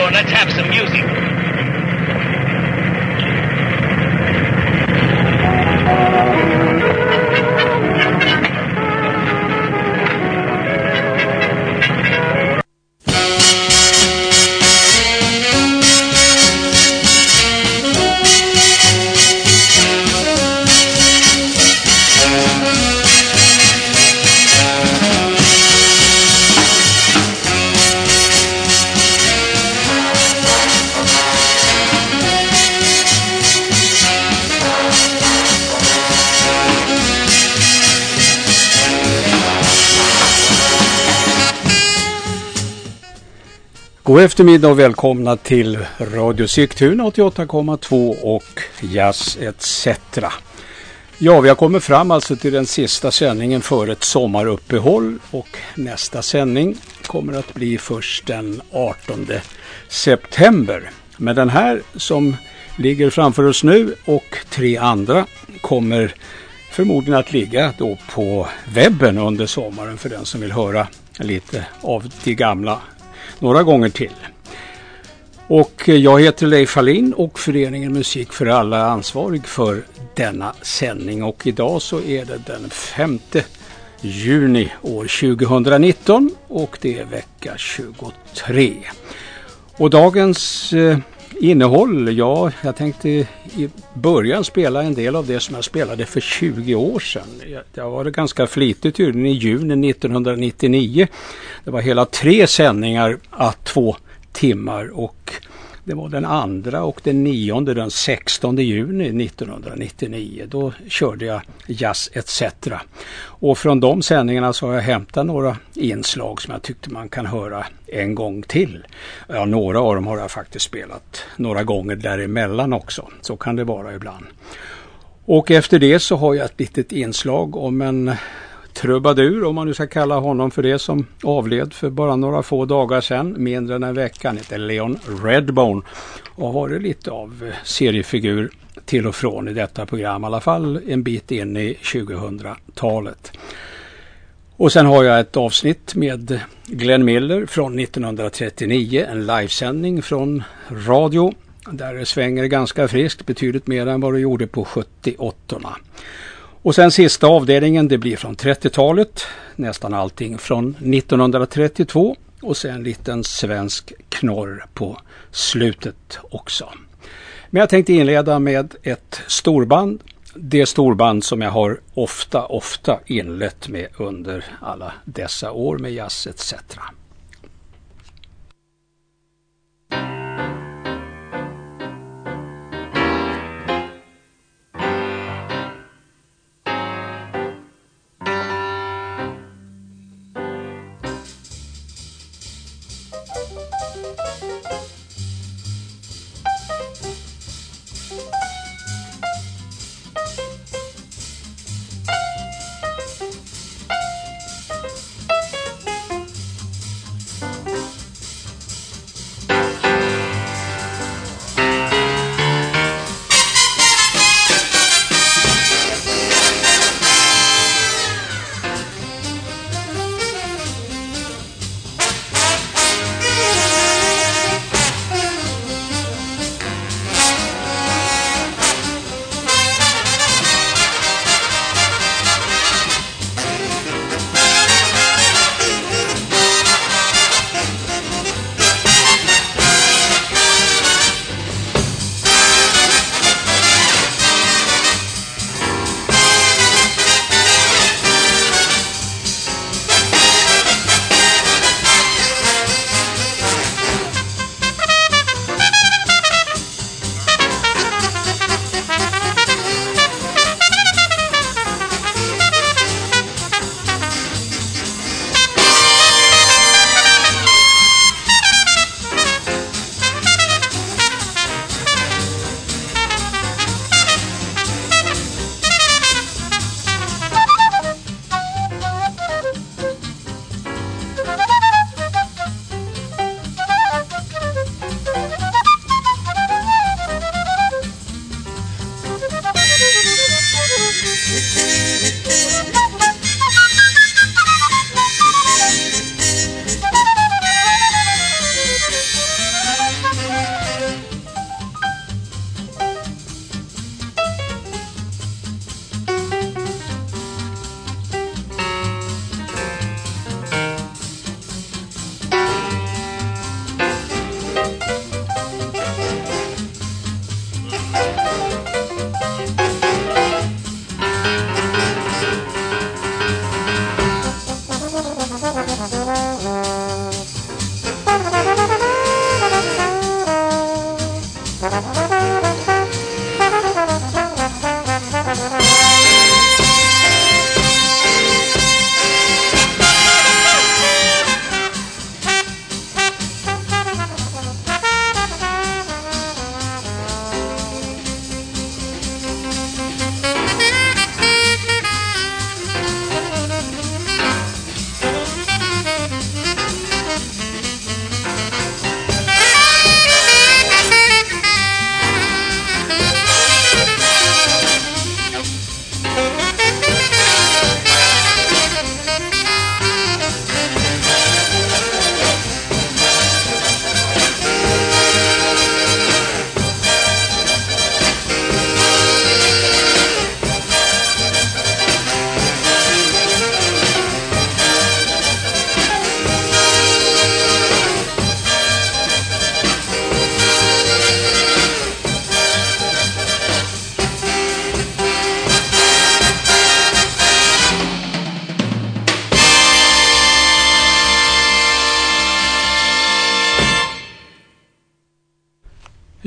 radio and let's have some music. God eftermiddag och välkomna till Radio Sigtuna 88,2 och Jazz ETC. Ja, vi har kommit fram alltså till den sista sändningen för ett sommaruppehåll och nästa sändning kommer att bli först den 18 september. Men den här som ligger framför oss nu och tre andra kommer förmodligen att ligga då på webben under sommaren för den som vill höra lite av de gamla några gånger till. Och eh, jag heter Leif Hallin och föreningen Musik för alla är ansvarig för denna sändning och idag så är det den 5 juni år 2019 och det är vecka 23. Och dagens eh, innehåll, ja jag tänkte i början spela en del av det som jag spelade för 20 år sedan. Jag, jag var ganska flitigt tydligen i juni 1999 det var hela tre sändningar att två timmar och det var den andra och den nionde den 16 juni 1999. Då körde jag Jazz ETC. Och från de sändningarna så har jag hämtat några inslag som jag tyckte man kan höra en gång till. Ja, några av dem har jag faktiskt spelat några gånger däremellan också. Så kan det vara ibland. Och efter det så har jag ett litet inslag om en trubadur, om man nu ska kalla honom för det, som avled för bara några få dagar sedan, mindre än en vecka. Han heter Leon Redbone och har varit lite av eh, seriefigur till och från i detta program, i alla fall en bit in i 2000-talet. Och sen har jag ett avsnitt med Glenn Miller från 1939, en livesändning från radio där det svänger ganska friskt, betydligt mer än vad det gjorde på 78 och sen sista avdelningen det blir från 30-talet, nästan allting från 1932 och sen en liten svensk knorr på slutet också. Men jag tänkte inleda med ett storband. Det storband som jag har ofta, ofta inlett med under alla dessa år med jazz etc. Música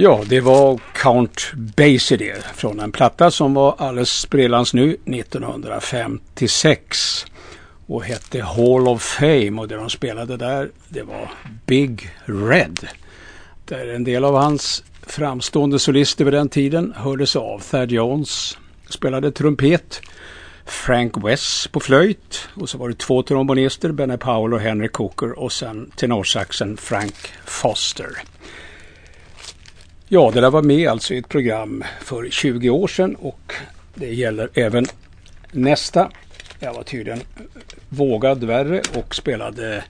Ja, det var Count Basie det, från en platta som var alldeles sprillans ny 1956 och hette Hall of Fame och det de spelade där det var Big Red. Där en del av hans framstående solister vid den tiden hördes av. Thad Jones spelade trumpet, Frank West på flöjt och så var det två trombonister, Benny Powell och Henry Cooker och sen tenorsaxen Frank Foster. Ja, det där var med alltså i ett program för 20 år sedan och det gäller även nästa. Jag var tydligen vågad värre och spelade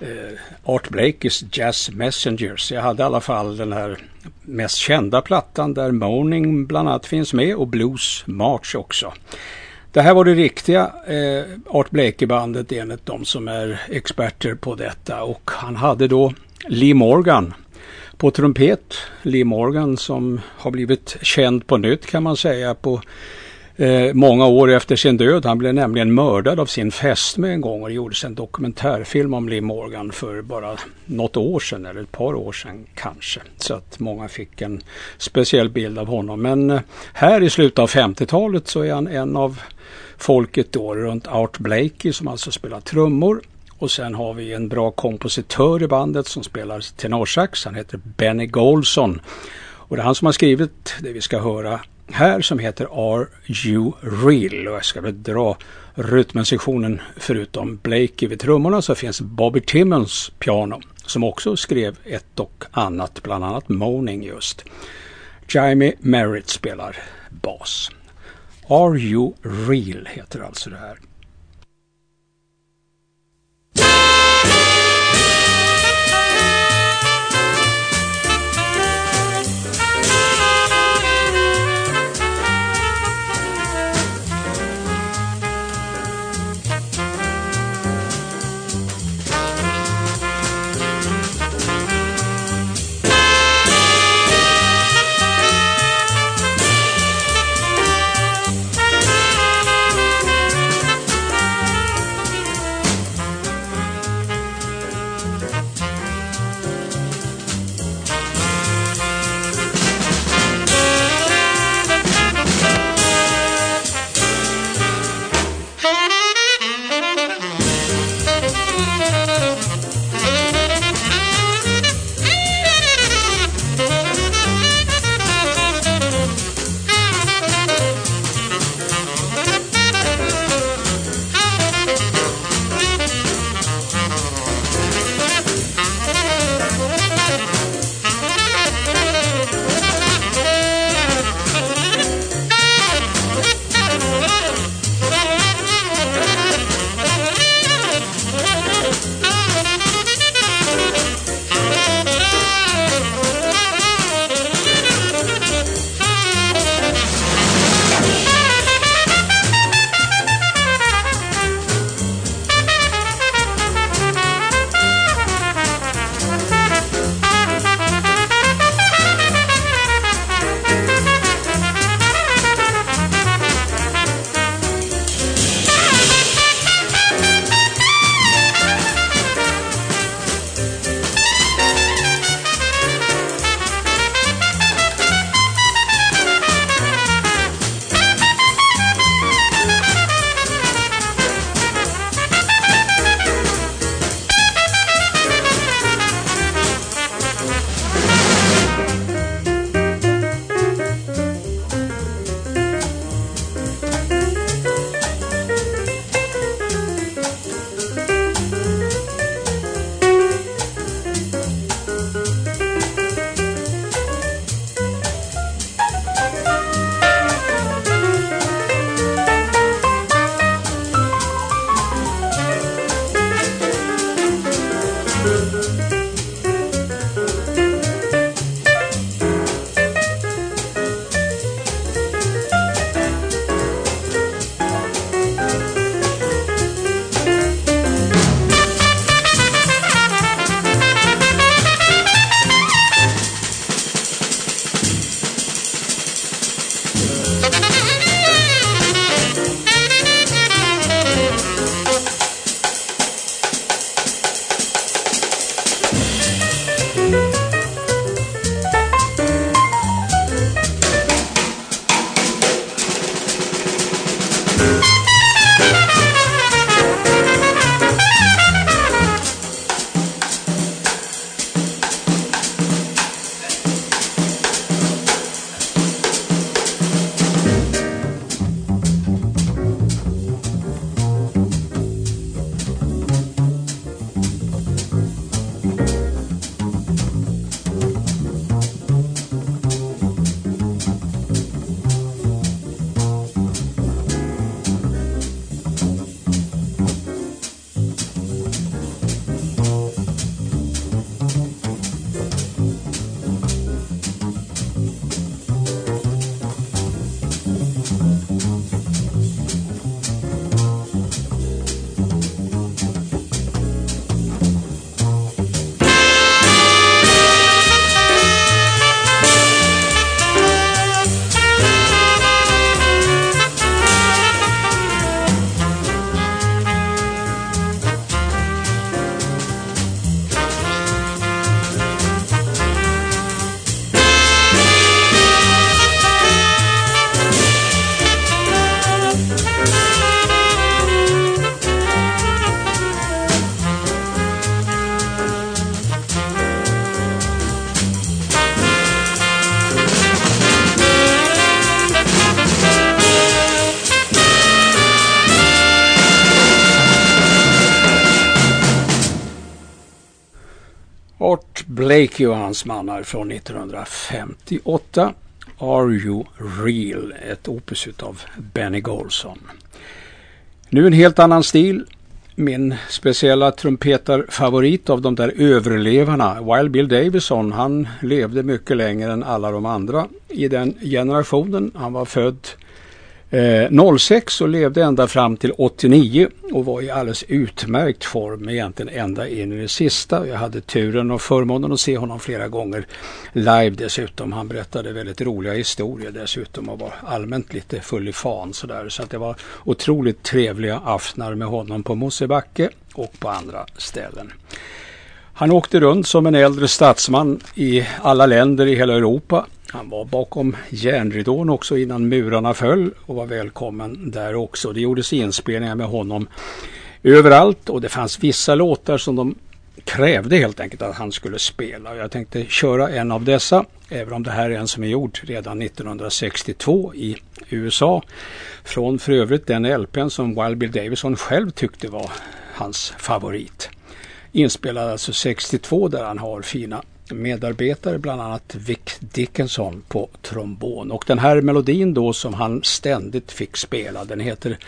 eh, Art Blakes Jazz Messengers. Jag hade i alla fall den här mest kända plattan där Moaning bland annat finns med och Blues March också. Det här var det riktiga eh, Art Blakey-bandet enligt de som är experter på detta och han hade då Lee Morgan på trumpet. Lee Morgan som har blivit känd på nytt kan man säga på eh, många år efter sin död. Han blev nämligen mördad av sin fästmö en gång och det gjordes en dokumentärfilm om Lee Morgan för bara något år sedan eller ett par år sedan kanske. Så att många fick en speciell bild av honom. Men eh, här i slutet av 50-talet så är han en av folket då runt Art Blakey som alltså spelar trummor och sen har vi en bra kompositör i bandet som spelar tenorsax. Han heter Benny Golson. Och det är han som har skrivit det vi ska höra här som heter Are You Real? Och jag ska väl dra rytmensektionen förutom Blakey vid trummorna så finns Bobby Timmons piano som också skrev ett och annat, bland annat Moaning just. Jamie Merritt spelar bas. Are You Real heter alltså det här. Blakey och hans mannar från 1958. Are You Real? Ett opus av Benny Golson. Nu en helt annan stil. Min speciella trumpetarfavorit av de där överlevarna, Wild Bill Davison, han levde mycket längre än alla de andra i den generationen. Han var född Eh, 06 och levde ända fram till 89 och var i alldeles utmärkt form egentligen ända in i det sista. Jag hade turen och förmånen att se honom flera gånger live dessutom. Han berättade väldigt roliga historier dessutom och var allmänt lite full i fan sådär. Så att det var otroligt trevliga aftnar med honom på Mosebacke och på andra ställen. Han åkte runt som en äldre statsman i alla länder i hela Europa han var bakom järnridån också innan murarna föll och var välkommen där också. Det gjordes inspelningar med honom överallt och det fanns vissa låtar som de krävde helt enkelt att han skulle spela. Jag tänkte köra en av dessa, även om det här är en som är gjord redan 1962 i USA. Från för övrigt den LPn som Wild Bill Davison själv tyckte var hans favorit. Inspelad alltså 62 där han har fina medarbetare, bland annat Vic Dickinson på trombon. Och den här melodin då som han ständigt fick spela, den heter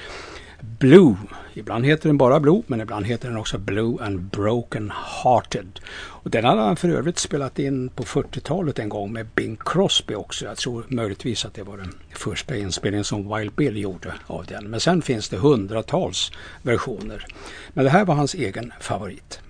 Blue. Ibland heter den bara Blue, men ibland heter den också Blue and Broken Hearted. Och den hade han för övrigt spelat in på 40-talet en gång med Bing Crosby också. Jag tror möjligtvis att det var den första inspelningen som Wild Bill gjorde av den. Men sen finns det hundratals versioner. Men det här var hans egen favorit.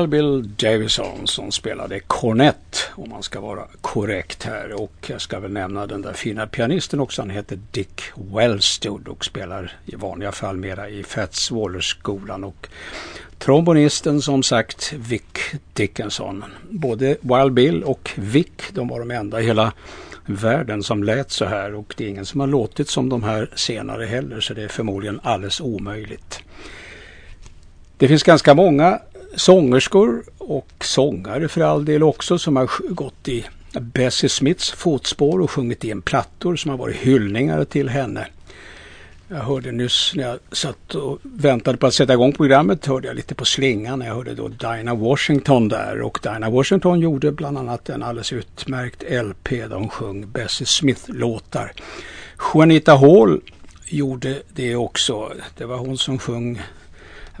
Wild Bill Davison som spelade kornett om man ska vara korrekt här. Och jag ska väl nämna den där fina pianisten också. Han heter Dick Wellstud och spelar i vanliga fall mera i Fats Waller-skolan. Och trombonisten som sagt Vic Dickinson. Både Wild Bill och Vic de var de enda i hela världen som lät så här och det är ingen som har låtit som de här senare heller så det är förmodligen alldeles omöjligt. Det finns ganska många sångerskor och sångare för all del också som har gått i Bessie Smiths fotspår och sjungit in plattor som har varit hyllningar till henne. Jag hörde nyss när jag satt och väntade på att sätta igång programmet hörde jag lite på slingan. när Jag hörde då Dinah Washington där och Dinah Washington gjorde bland annat en alldeles utmärkt LP där hon sjöng Bessie Smith-låtar. Juanita Hall gjorde det också. Det var hon som sjöng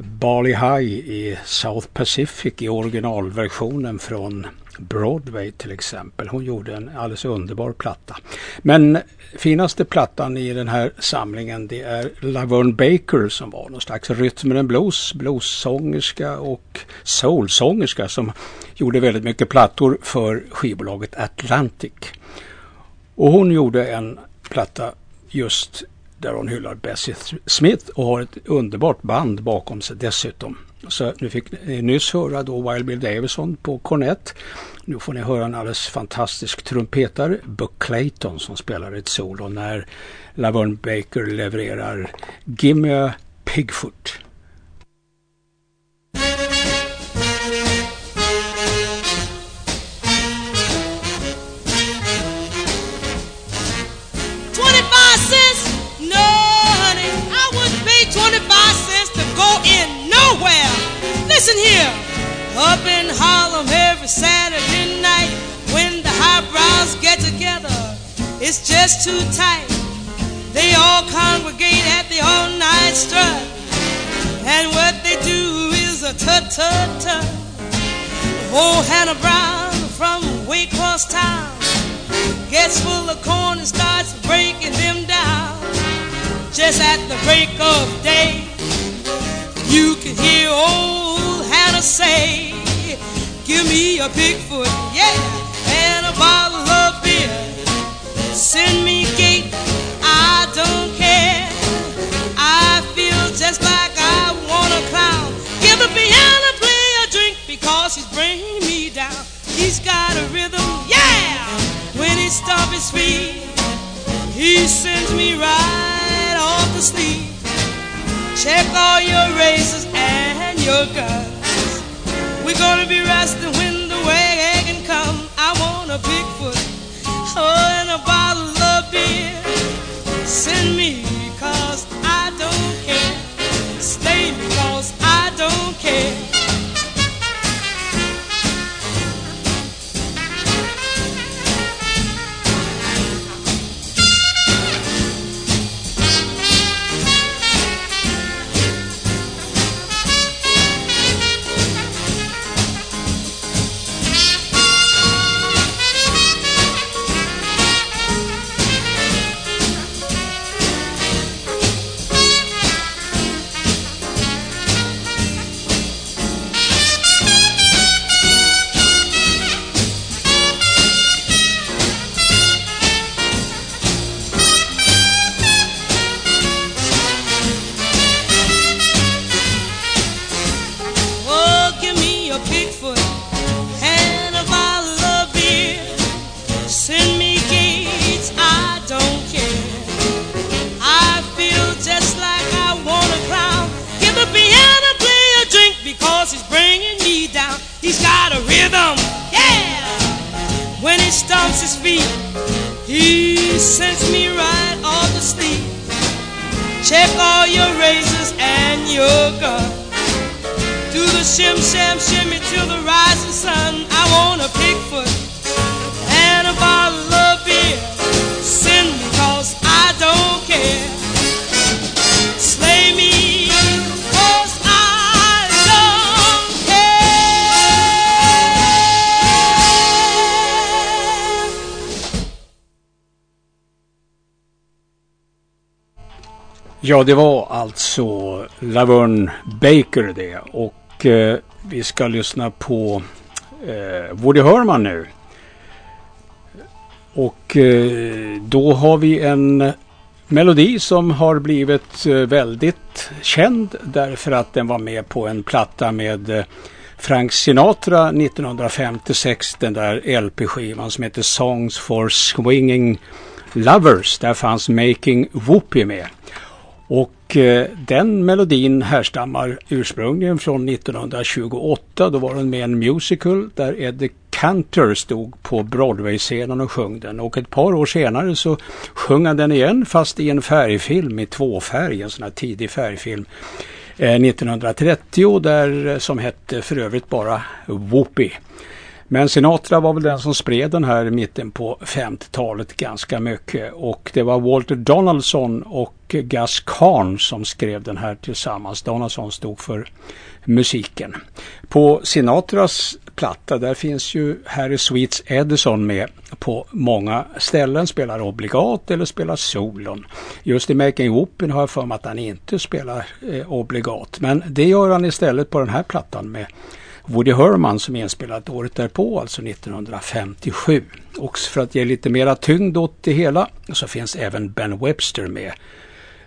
Bali High i South Pacific i originalversionen från Broadway till exempel. Hon gjorde en alldeles underbar platta. Men finaste plattan i den här samlingen det är Laverne Baker som var någon slags rytmen and blues, bluessångerska och soulsångerska som gjorde väldigt mycket plattor för skivbolaget Atlantic. Och hon gjorde en platta just där hon hyllar Bessie Smith och har ett underbart band bakom sig dessutom. Så nu fick ni nyss höra då Wild Bill Davison på kornett. Nu får ni höra en alldeles fantastisk trumpetare, Buck Clayton, som spelar ett solo när Laverne Baker levererar Gimme Pigfoot. Listen here, up in Harlem every Saturday night when the highbrows get together, it's just too tight. They all congregate at the all night strut, and what they do is a tut tut tut. Old Hannah Brown from way across town gets full of corn and starts breaking them down. Just at the break of day, you can hear old Say, Give me a Bigfoot, yeah, and a bottle of beer. Send me gate, I don't care. I feel just like I want a clown. Give the piano player a drink because he's bringing me down. He's got a rhythm, yeah. When he stomps his feet, he sends me right off to sleep. Check all your razors and your guns. We're gonna be resting when the wagon come. I want a Bigfoot, oh, and a bottle of beer. Send me, He's got a rhythm, yeah. When he stomps his feet, he sends me right off to sleep. Check all your razors and your guns. Do the shim sham shimmy till the rising sun. I want a Bigfoot. Ja, det var alltså Laverne Baker det. Och eh, vi ska lyssna på eh, Woody Herman nu. Och eh, då har vi en melodi som har blivit eh, väldigt känd därför att den var med på en platta med eh, Frank Sinatra 1956, den där LP-skivan som heter Songs for Swinging Lovers. Där fanns Making Whoopi med. Och eh, den melodin härstammar ursprungligen från 1928. Då var den med en musical där Eddie Cantor stod på Broadway-scenen och sjöng den. Och ett par år senare så sjöng han den igen fast i en färgfilm i tvåfärg, en sån här tidig färgfilm. Eh, 1930 där eh, som hette för övrigt bara Whoopi. Men Sinatra var väl den som spred den här i mitten på 50-talet ganska mycket och det var Walter Donaldson och Gus Kahn som skrev den här tillsammans. Donaldson stod för musiken. På Sinatras platta där finns ju Harry Sweets Edison med på många ställen. Spelar obligat eller spelar solon. Just i Making Open har jag för mig att han inte spelar eh, obligat. Men det gör han istället på den här plattan med Woody Herman som är inspelat året därpå, alltså 1957. Och för att ge lite mera tyngd åt det hela så finns även Ben Webster med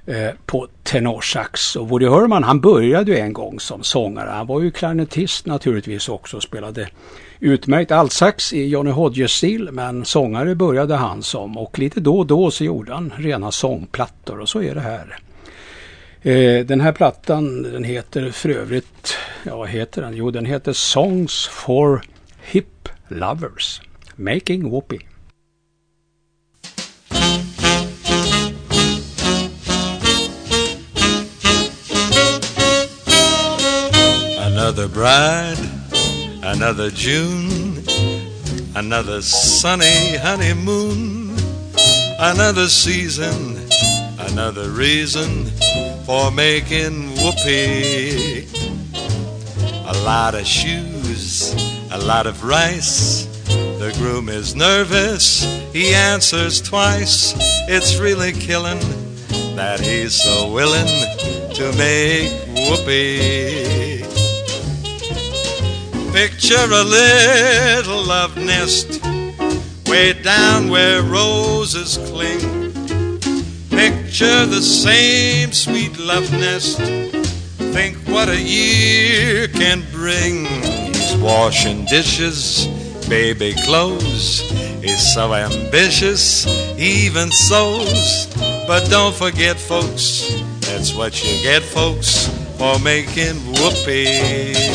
eh, på tenorsax. Och Woody Herman han började ju en gång som sångare. Han var ju klarinettist naturligtvis också och spelade utmärkt altsax i Johnny Hodges-stil. Men sångare började han som och lite då och då så gjorde han rena sångplattor och så är det här. Eh, den här plattan den heter för övrigt, ja vad heter den? Jo den heter Songs for Hip Lovers. Making Whoopi. Another bride, another June, another sunny honeymoon, another season, another reason for making whoopee. A lot of shoes, a lot of rice. The groom is nervous, he answers twice. It's really killing that he's so willing to make whoopee. Picture a little love nest way down where roses cling Picture the same sweet love nest. Think what a year can bring. He's washing dishes, baby clothes. He's so ambitious, even sews. But don't forget, folks, that's what you get, folks, for making whoopee.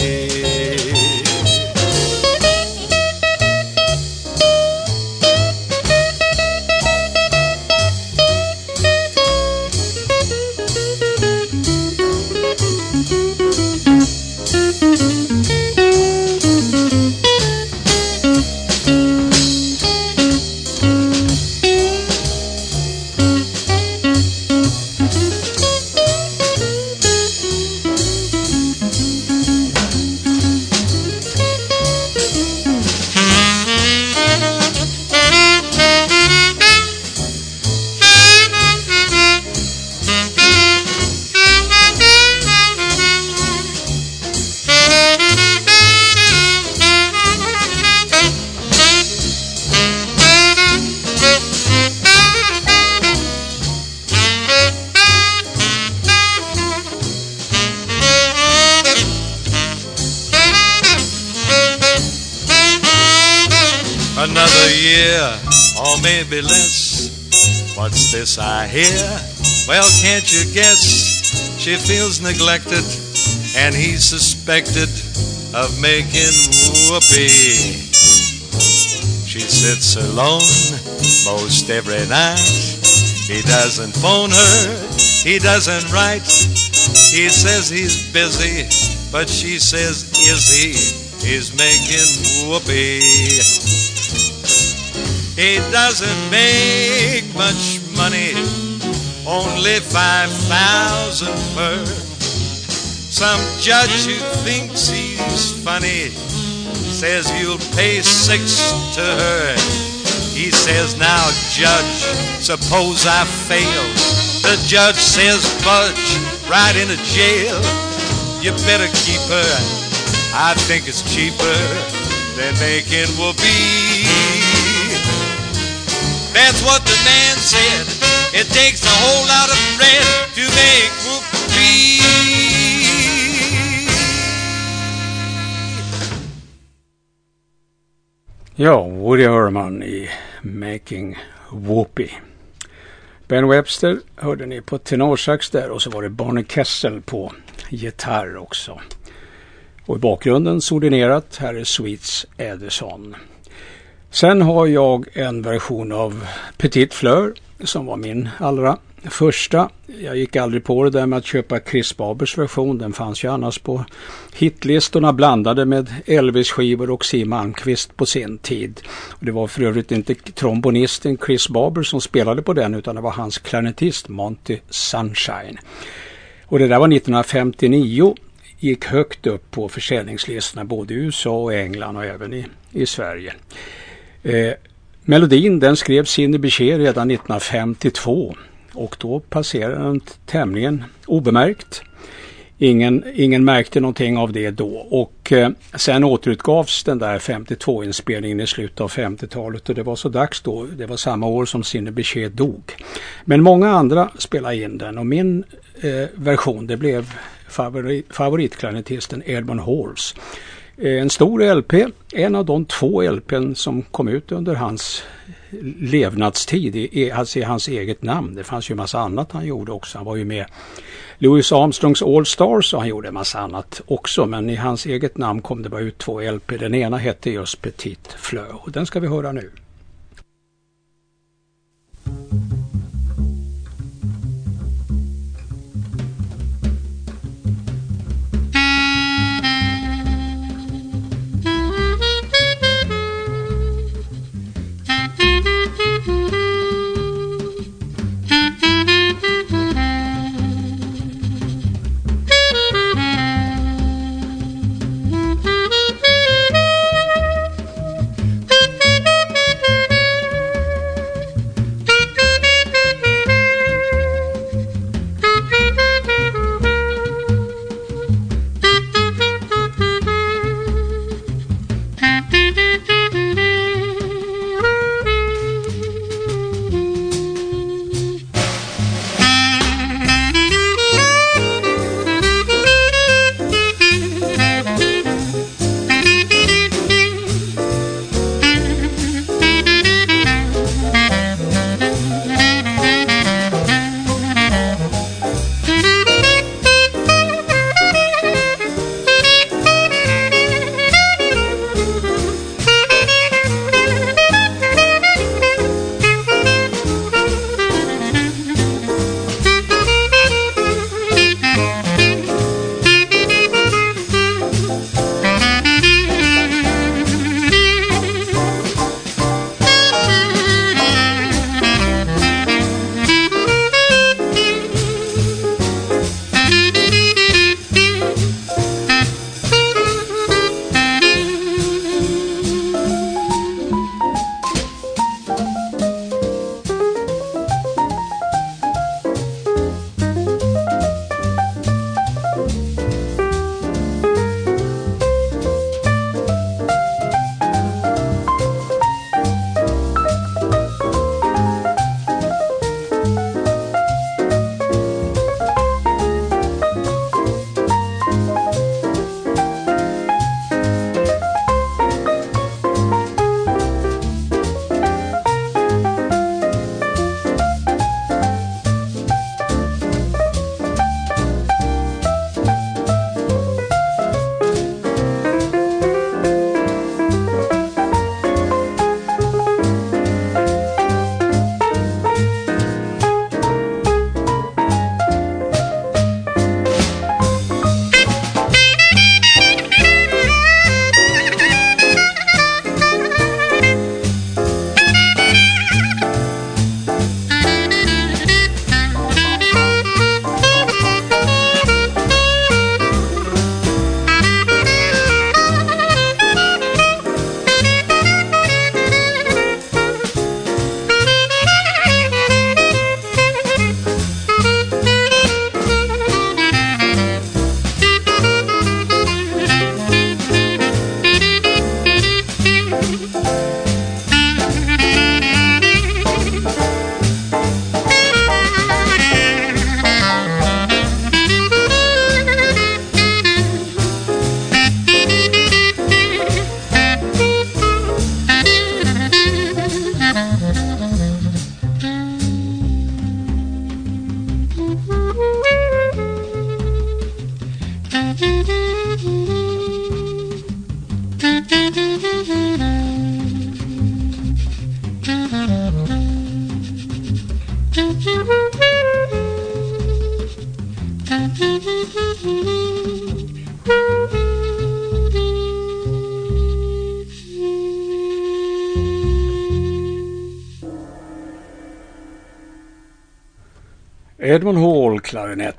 She feels neglected, and he's suspected of making whoopee. She sits alone most every night. He doesn't phone her, he doesn't write. He says he's busy, but she says, is he? He's making whoopee. He doesn't make much money, only five thousand per. Some judge who thinks he's funny says you'll pay six to her. He says, now judge, suppose I fail. The judge says, budge, right into jail. You better keep her. I think it's cheaper than making will be. That's what the man said. It takes a whole lot of bread to make whoopee. Ja, Woody Herman i Making Whoopee. Ben Webster hörde ni på tenorsax där och så var det Barney Kessel på gitarr också. Och i bakgrunden sordinerat, här är Sweets Edison. Sen har jag en version av Petit Fleur som var min allra första. Jag gick aldrig på det där med att köpa Chris Barbers version. Den fanns ju annars på hitlistorna blandade med Elvis-skivor och Siw Malmkvist på sin tid. Och det var för övrigt inte trombonisten Chris Barber som spelade på den utan det var hans klarinettist Monty Sunshine. Och det där var 1959 gick högt upp på försäljningslistorna både i USA och England och även i, i Sverige. Eh, melodin den skrev i Bichet redan 1952 och då passerade den tämligen obemärkt. Ingen, ingen märkte någonting av det då och eh, sen återutgavs den där 52-inspelningen i slutet av 50-talet och det var så dags då. Det var samma år som Cindy Bichet dog. Men många andra spelade in den och min eh, version det blev favori, favoritklarinettisten Edmund Halls. Eh, en stor LP, en av de två LPn som kom ut under hans levnadstid, alltså i hans eget namn. Det fanns ju en massa annat han gjorde också. Han var ju med Louis Armstrongs All Stars och han gjorde en massa annat också. Men i hans eget namn kom det bara ut två LP. Den ena hette just Petit Fleu och den ska vi höra nu.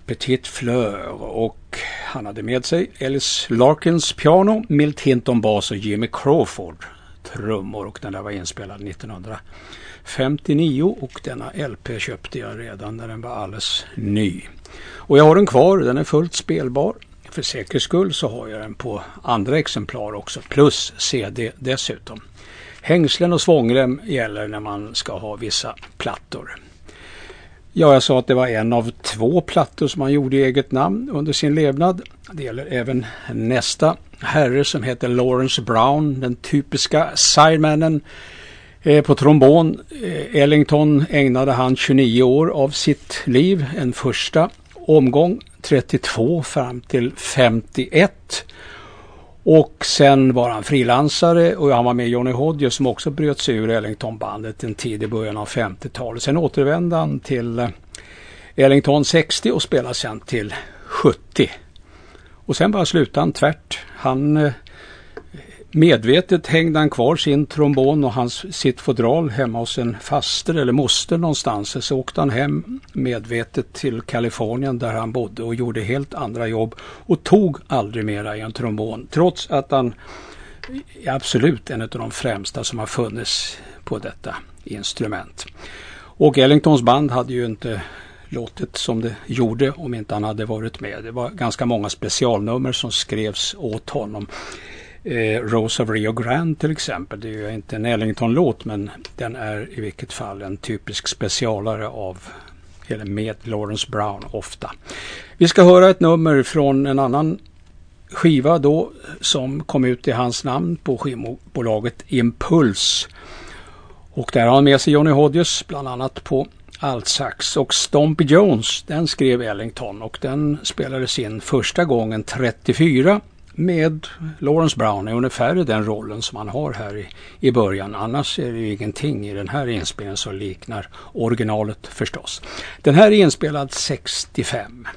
Petit Fleur och han hade med sig Ellis Larkins piano, Milt Hinton bas och Jimmy Crawford trummor och den där var inspelad 1959 och denna LP köpte jag redan när den var alldeles ny. Och jag har den kvar, den är fullt spelbar. För säkerhets skull så har jag den på andra exemplar också, plus CD dessutom. Hängslen och svångrem gäller när man ska ha vissa plattor. Ja, jag sa att det var en av två plattor som han gjorde i eget namn under sin levnad. Det gäller även nästa herre som heter Lawrence Brown, den typiska sidemannen eh, på trombon. Eh, Ellington ägnade han 29 år av sitt liv, en första omgång 32 fram till 51. Och sen var han frilansare och han var med i Johnny Hodges som också bröt sig ur Ellington-bandet en tid i början av 50-talet. Sen återvände han till eh, Ellington 60 och spelade sen till 70. Och sen bara slutade han tvärt. Han eh, medvetet hängde han kvar sin trombon och hans, sitt fodral hemma hos en faster eller moster någonstans. Så åkte han hem medvetet till Kalifornien där han bodde och gjorde helt andra jobb och tog aldrig mera i en trombon. Trots att han är absolut en av de främsta som har funnits på detta instrument. Och Ellingtons band hade ju inte låtit som det gjorde om inte han hade varit med. Det var ganska många specialnummer som skrevs åt honom. Eh, Rose of Rio Grande till exempel. Det är ju inte en Ellington-låt men den är i vilket fall en typisk specialare av eller med Lawrence Brown ofta. Vi ska höra ett nummer från en annan skiva då som kom ut i hans namn på skivbolaget Impuls. Och där har han med sig Johnny Hodges bland annat på altsax och Stompy Jones den skrev Ellington och den spelades in första gången 34 med Lawrence Brown är ungefär i den rollen som han har här i, i början. Annars är det ju ingenting i den här inspelningen som liknar originalet förstås. Den här är inspelad 65.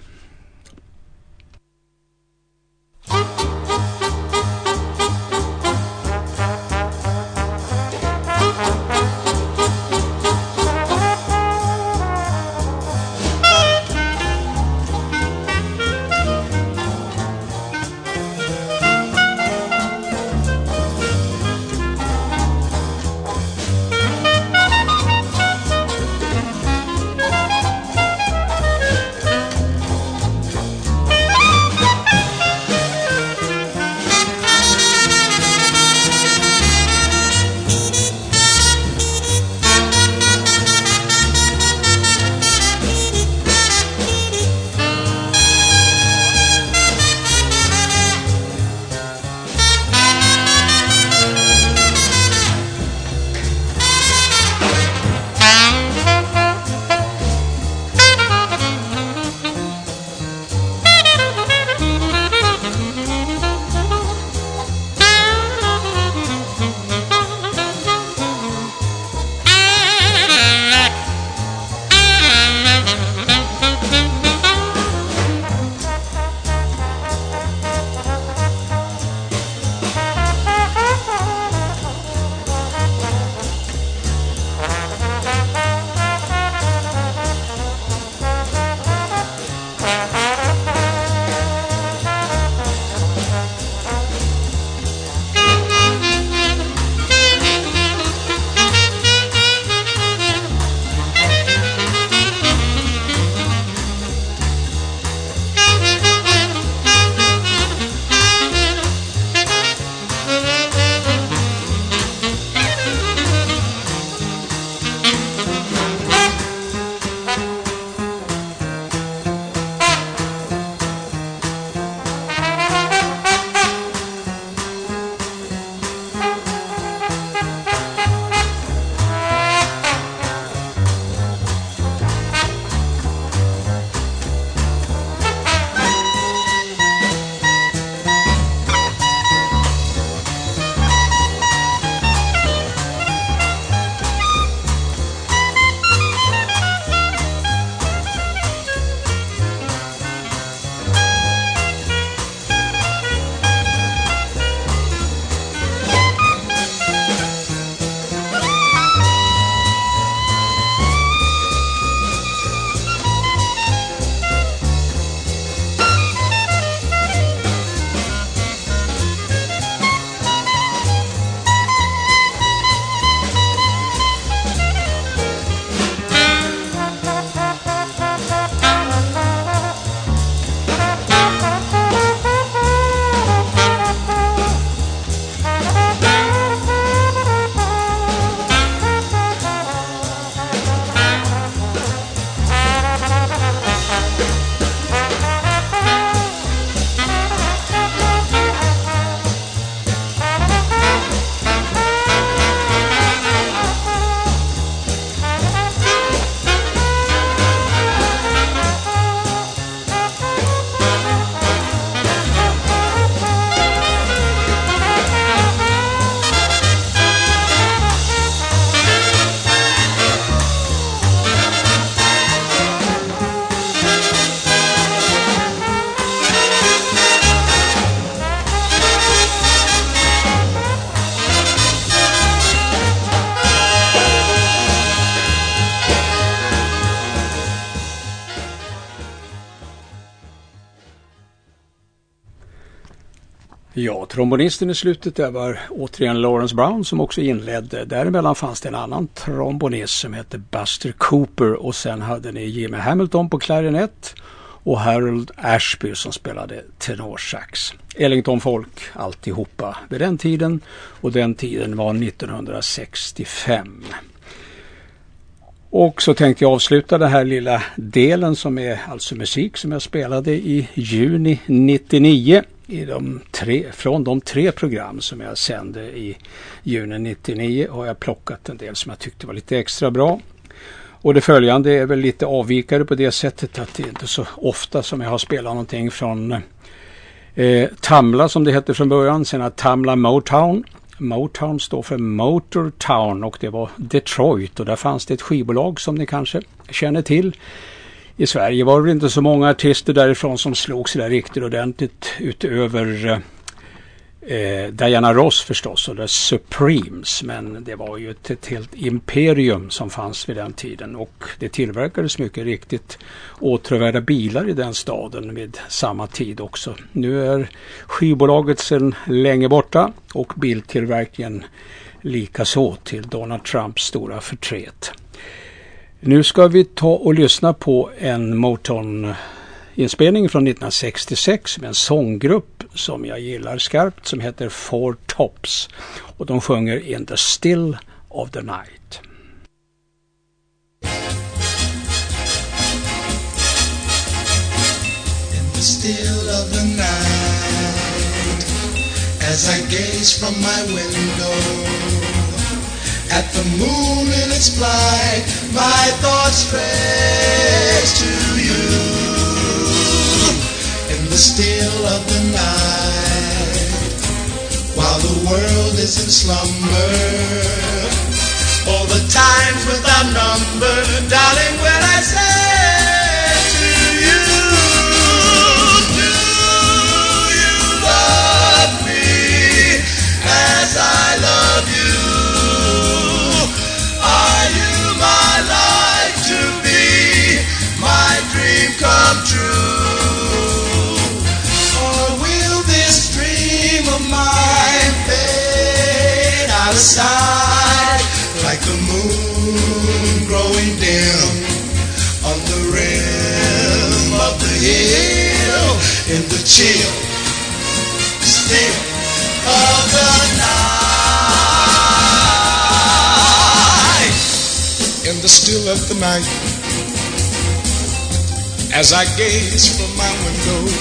Trombonisten i slutet där var återigen Lawrence Brown som också inledde. Däremellan fanns det en annan trombonist som hette Buster Cooper och sen hade ni Jimmy Hamilton på klarinett och Harold Ashby som spelade tenorsax. Ellington Folk alltihopa vid den tiden och den tiden var 1965. Och så tänkte jag avsluta den här lilla delen som är alltså musik som jag spelade i juni 99 i de tre, från de tre program som jag sände i juni 99 har jag plockat en del som jag tyckte var lite extra bra. Och det följande är väl lite avvikare på det sättet att det inte så ofta som jag har spelat någonting från eh, Tamla som det hette från början, sen Tamla Motown. Motown står för Motor Town och det var Detroit och där fanns det ett skivbolag som ni kanske känner till. I Sverige var det inte så många artister därifrån som slog sig där riktigt ordentligt utöver eh, eh, Diana Ross förstås och The Supremes. Men det var ju ett, ett, helt imperium som fanns vid den tiden och det tillverkades mycket riktigt åtråvärda bilar i den staden vid samma tid också. Nu är skivbolaget sedan länge borta och biltillverkningen likaså till Donald Trumps stora förtret. Nu ska vi ta och lyssna på en Motown-inspelning från 1966 med en sånggrupp som jag gillar skarpt som heter Four Tops. Och de sjunger In the Still of the Night. In the still of the night As I gaze from my window in my thoughts stretch to you. In the still of the night, while the world is in slumber. All the times without number, darling, when I say like the moon growing dim on the rim of the hill in the chill still of the night? In the still of the night as I gaze from my window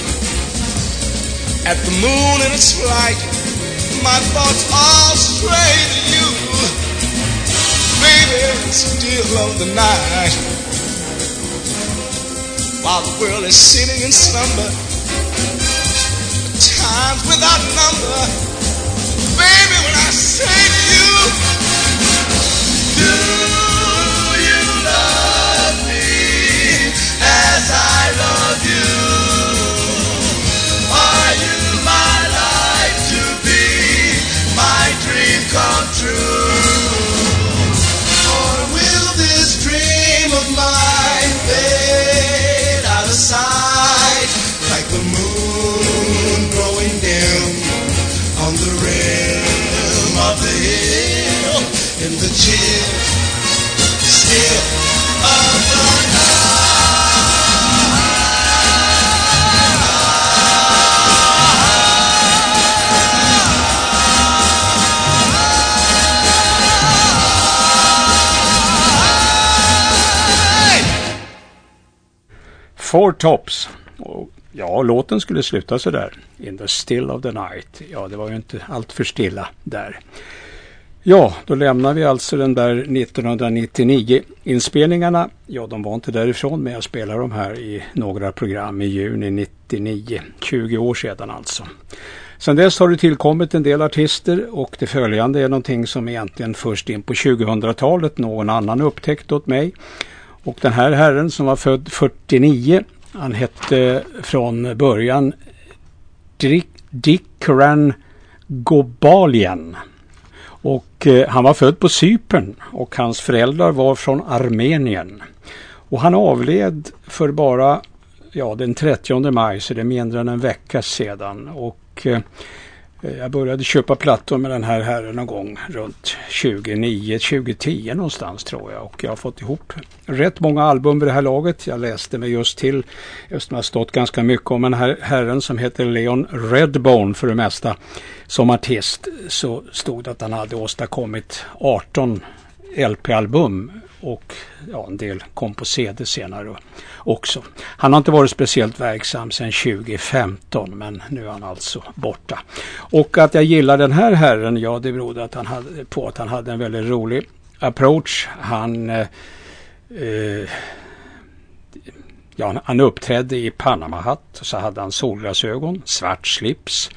at the moon in its flight. My thoughts all stray to you, baby, still of the night. While the world is sitting in slumber, times without number, baby, when I say to you, in the chill still of the Four Tops. Och ja, låten skulle sluta så där. In the still of the night. Ja, det var ju inte allt för stilla där. Ja, då lämnar vi alltså den där 1999 inspelningarna. Ja, de var inte därifrån men jag spelar dem här i några program i juni 99. 20 år sedan alltså. Sen dess har det tillkommit en del artister och det följande är någonting som egentligen först in på 2000-talet någon annan upptäckt åt mig. Och den här herren som var född 49, han hette från början Dick, Dickran Gobalian. Och eh, han var född på Cypern och hans föräldrar var från Armenien. Och han avled för bara ja, den 30 maj, så det är mindre än en vecka sedan. Och eh, Eh, Eh, jag började köpa plattor med den här herren någon gång runt 2009-2010 någonstans tror jag. Och jag har fått ihop rätt många album vid det här laget. Jag läste mig just till, just det har stått ganska mycket om den här herren som heter Leon Redbone för det mesta. Som artist så stod det att han hade åstadkommit 18 LP-album och ja, en del kom på CD senare också. Han har inte varit speciellt verksam sedan 2015 men nu är han alltså borta. Och att jag gillar den här herren, ja det berodde att han hade, på att han hade en väldigt rolig approach. Han eh, eh, ja, han uppträdde i Panama-hatt och så hade han solglasögon, svart slips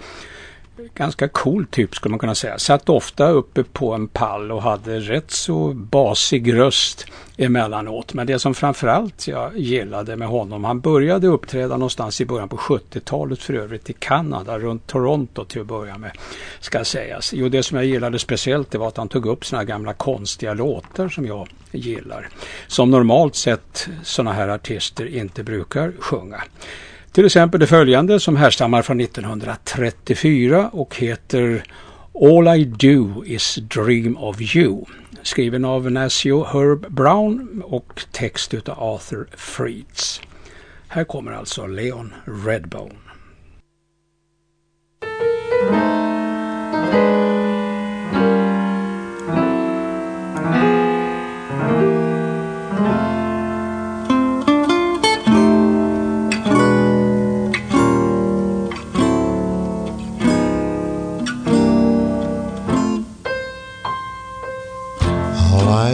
ganska cool typ skulle man kunna säga. Satt ofta uppe på en pall och hade rätt så basig röst emellanåt. Men det som framförallt jag gillade med honom, han började uppträda någonstans i början på 70-talet för övrigt i Kanada, runt Toronto till att börja med, ska sägas. Jo, det som jag gillade speciellt det var att han tog upp sådana gamla konstiga låtar som jag gillar. Som normalt sett sådana här artister inte brukar sjunga. Till exempel det följande som härstammar från 1934 och heter All I Do Is Dream of You. Skriven av Nasio Herb Brown och text utav Arthur Freeds. Här kommer alltså Leon Redbone.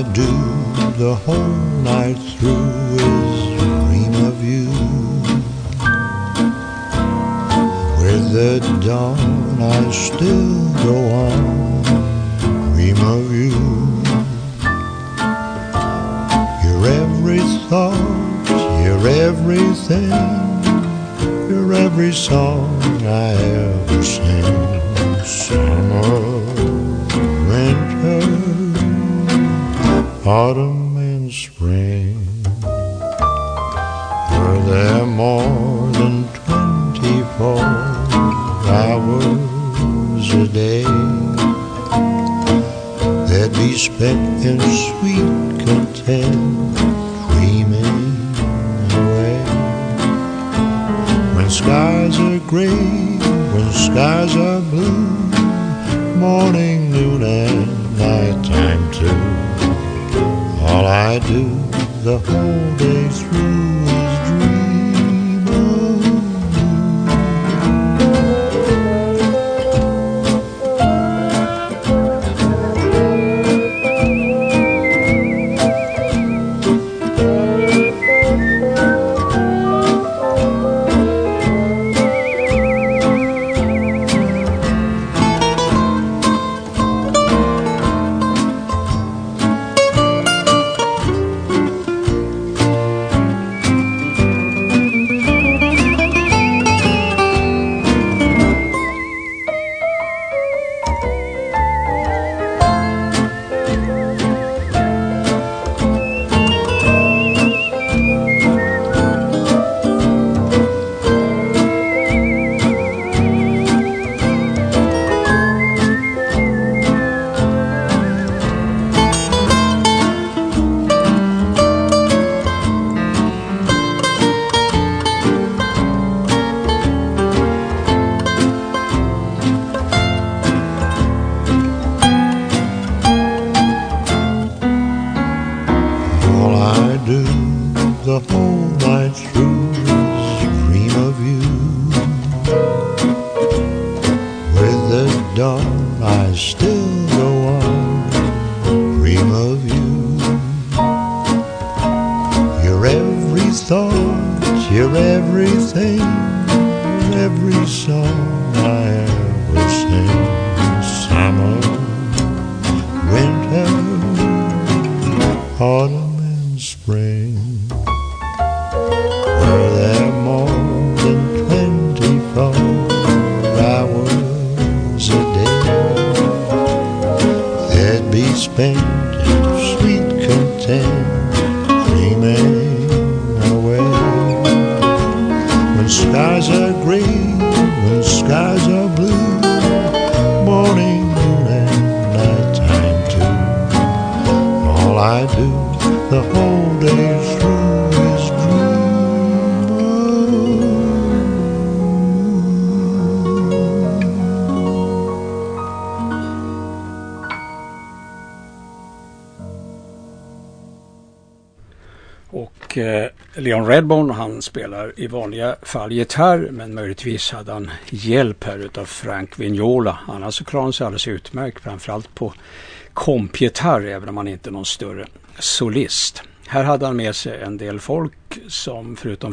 Do the whole night through is dream of you. With the dawn I still go on, dream of you. Your every thought, your everything, your every song I ever sing. Summer, winter autumn and spring. Were there more than twenty-four hours a day? They'd be spent in sweet content, dreaming away. When skies are gray, when skies are blue, morning, noon, and night time too. All I do the whole day through han spelar i vanliga fall gitarr men möjligtvis hade han hjälp här utav Frank Vignola. Annars så klarar han sig alldeles utmärkt framförallt på kompgitarr även om han inte är någon större solist. Här hade han med sig en del folk som förutom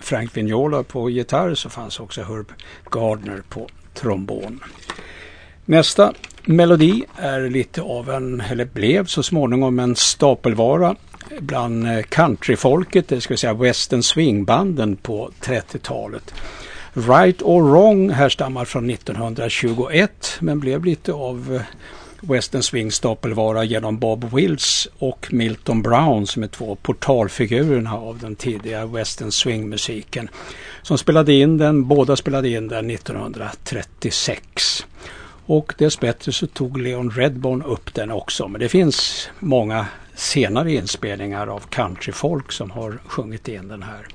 Frank Vignola på gitarr så fanns också Herb Gardner på trombon. Nästa melodi är lite av en, eller blev så småningom en stapelvara bland eh, countryfolket, det ska säga western swingbanden på 30-talet. Right or Wrong härstammar från 1921 men blev lite av eh, western swing stapelvara genom Bob Wills och Milton Brown som är två portalfigurerna av den tidiga western swing-musiken. Som spelade in den, båda spelade in den 1936. Och dessbättre så tog Leon Redbone upp den också. Men det finns många senare inspelningar av countryfolk som har sjungit in den här.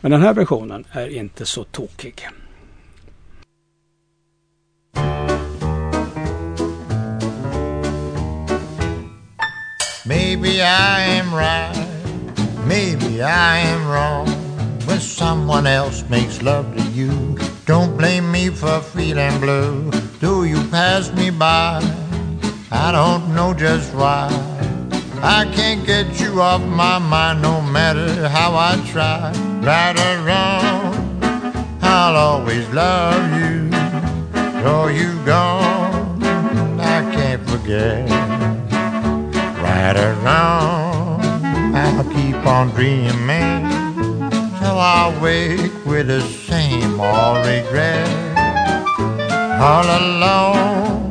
Men den här versionen är inte så tokig. Maybe I am right, maybe I am wrong. When someone else makes love to you, don't blame me for feeling blue. Do you pass me by? I don't know just why. I can't get you off my mind no matter how I try. Right or wrong, I'll always love you. Though you gone, I can't forget. Right or wrong, I'll keep on dreaming till I wake with the same old regret. All alone,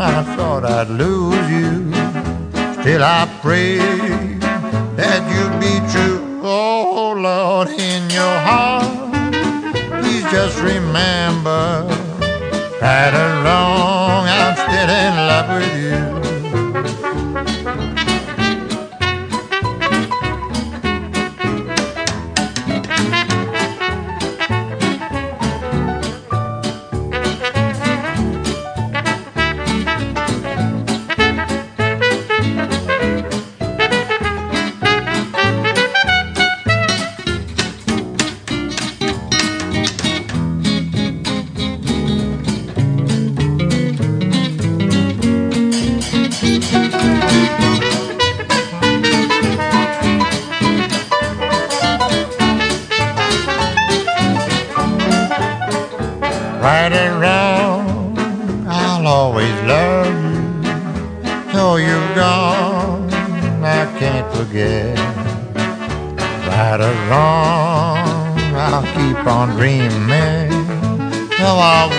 I thought I'd lose you till I pray that you be true, oh Lord, in your heart. Please just remember that along I'm still in love with you.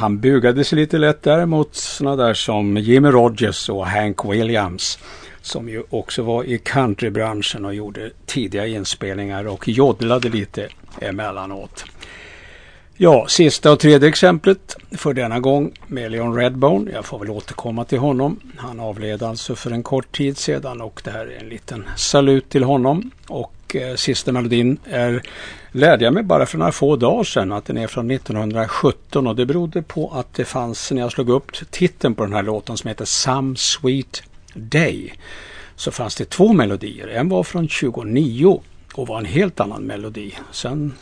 Han bugade sig lite lätt där mot sådana där som Jimmy Rogers och Hank Williams. Som ju också var i countrybranschen och gjorde tidiga inspelningar och joddlade lite emellanåt. Ja, sista och tredje exemplet för denna gång med Leon Redbone. Jag får väl återkomma till honom. Han avled alltså för en kort tid sedan och det här är en liten salut till honom. Och eh, sista melodin är lärde jag mig bara för några få dagar sedan att den är från 1917 och det berodde på att det fanns när jag slog upp titeln på den här låten som heter Some Sweet Day så fanns det två melodier. En var från 29 och var en helt annan melodi. Sen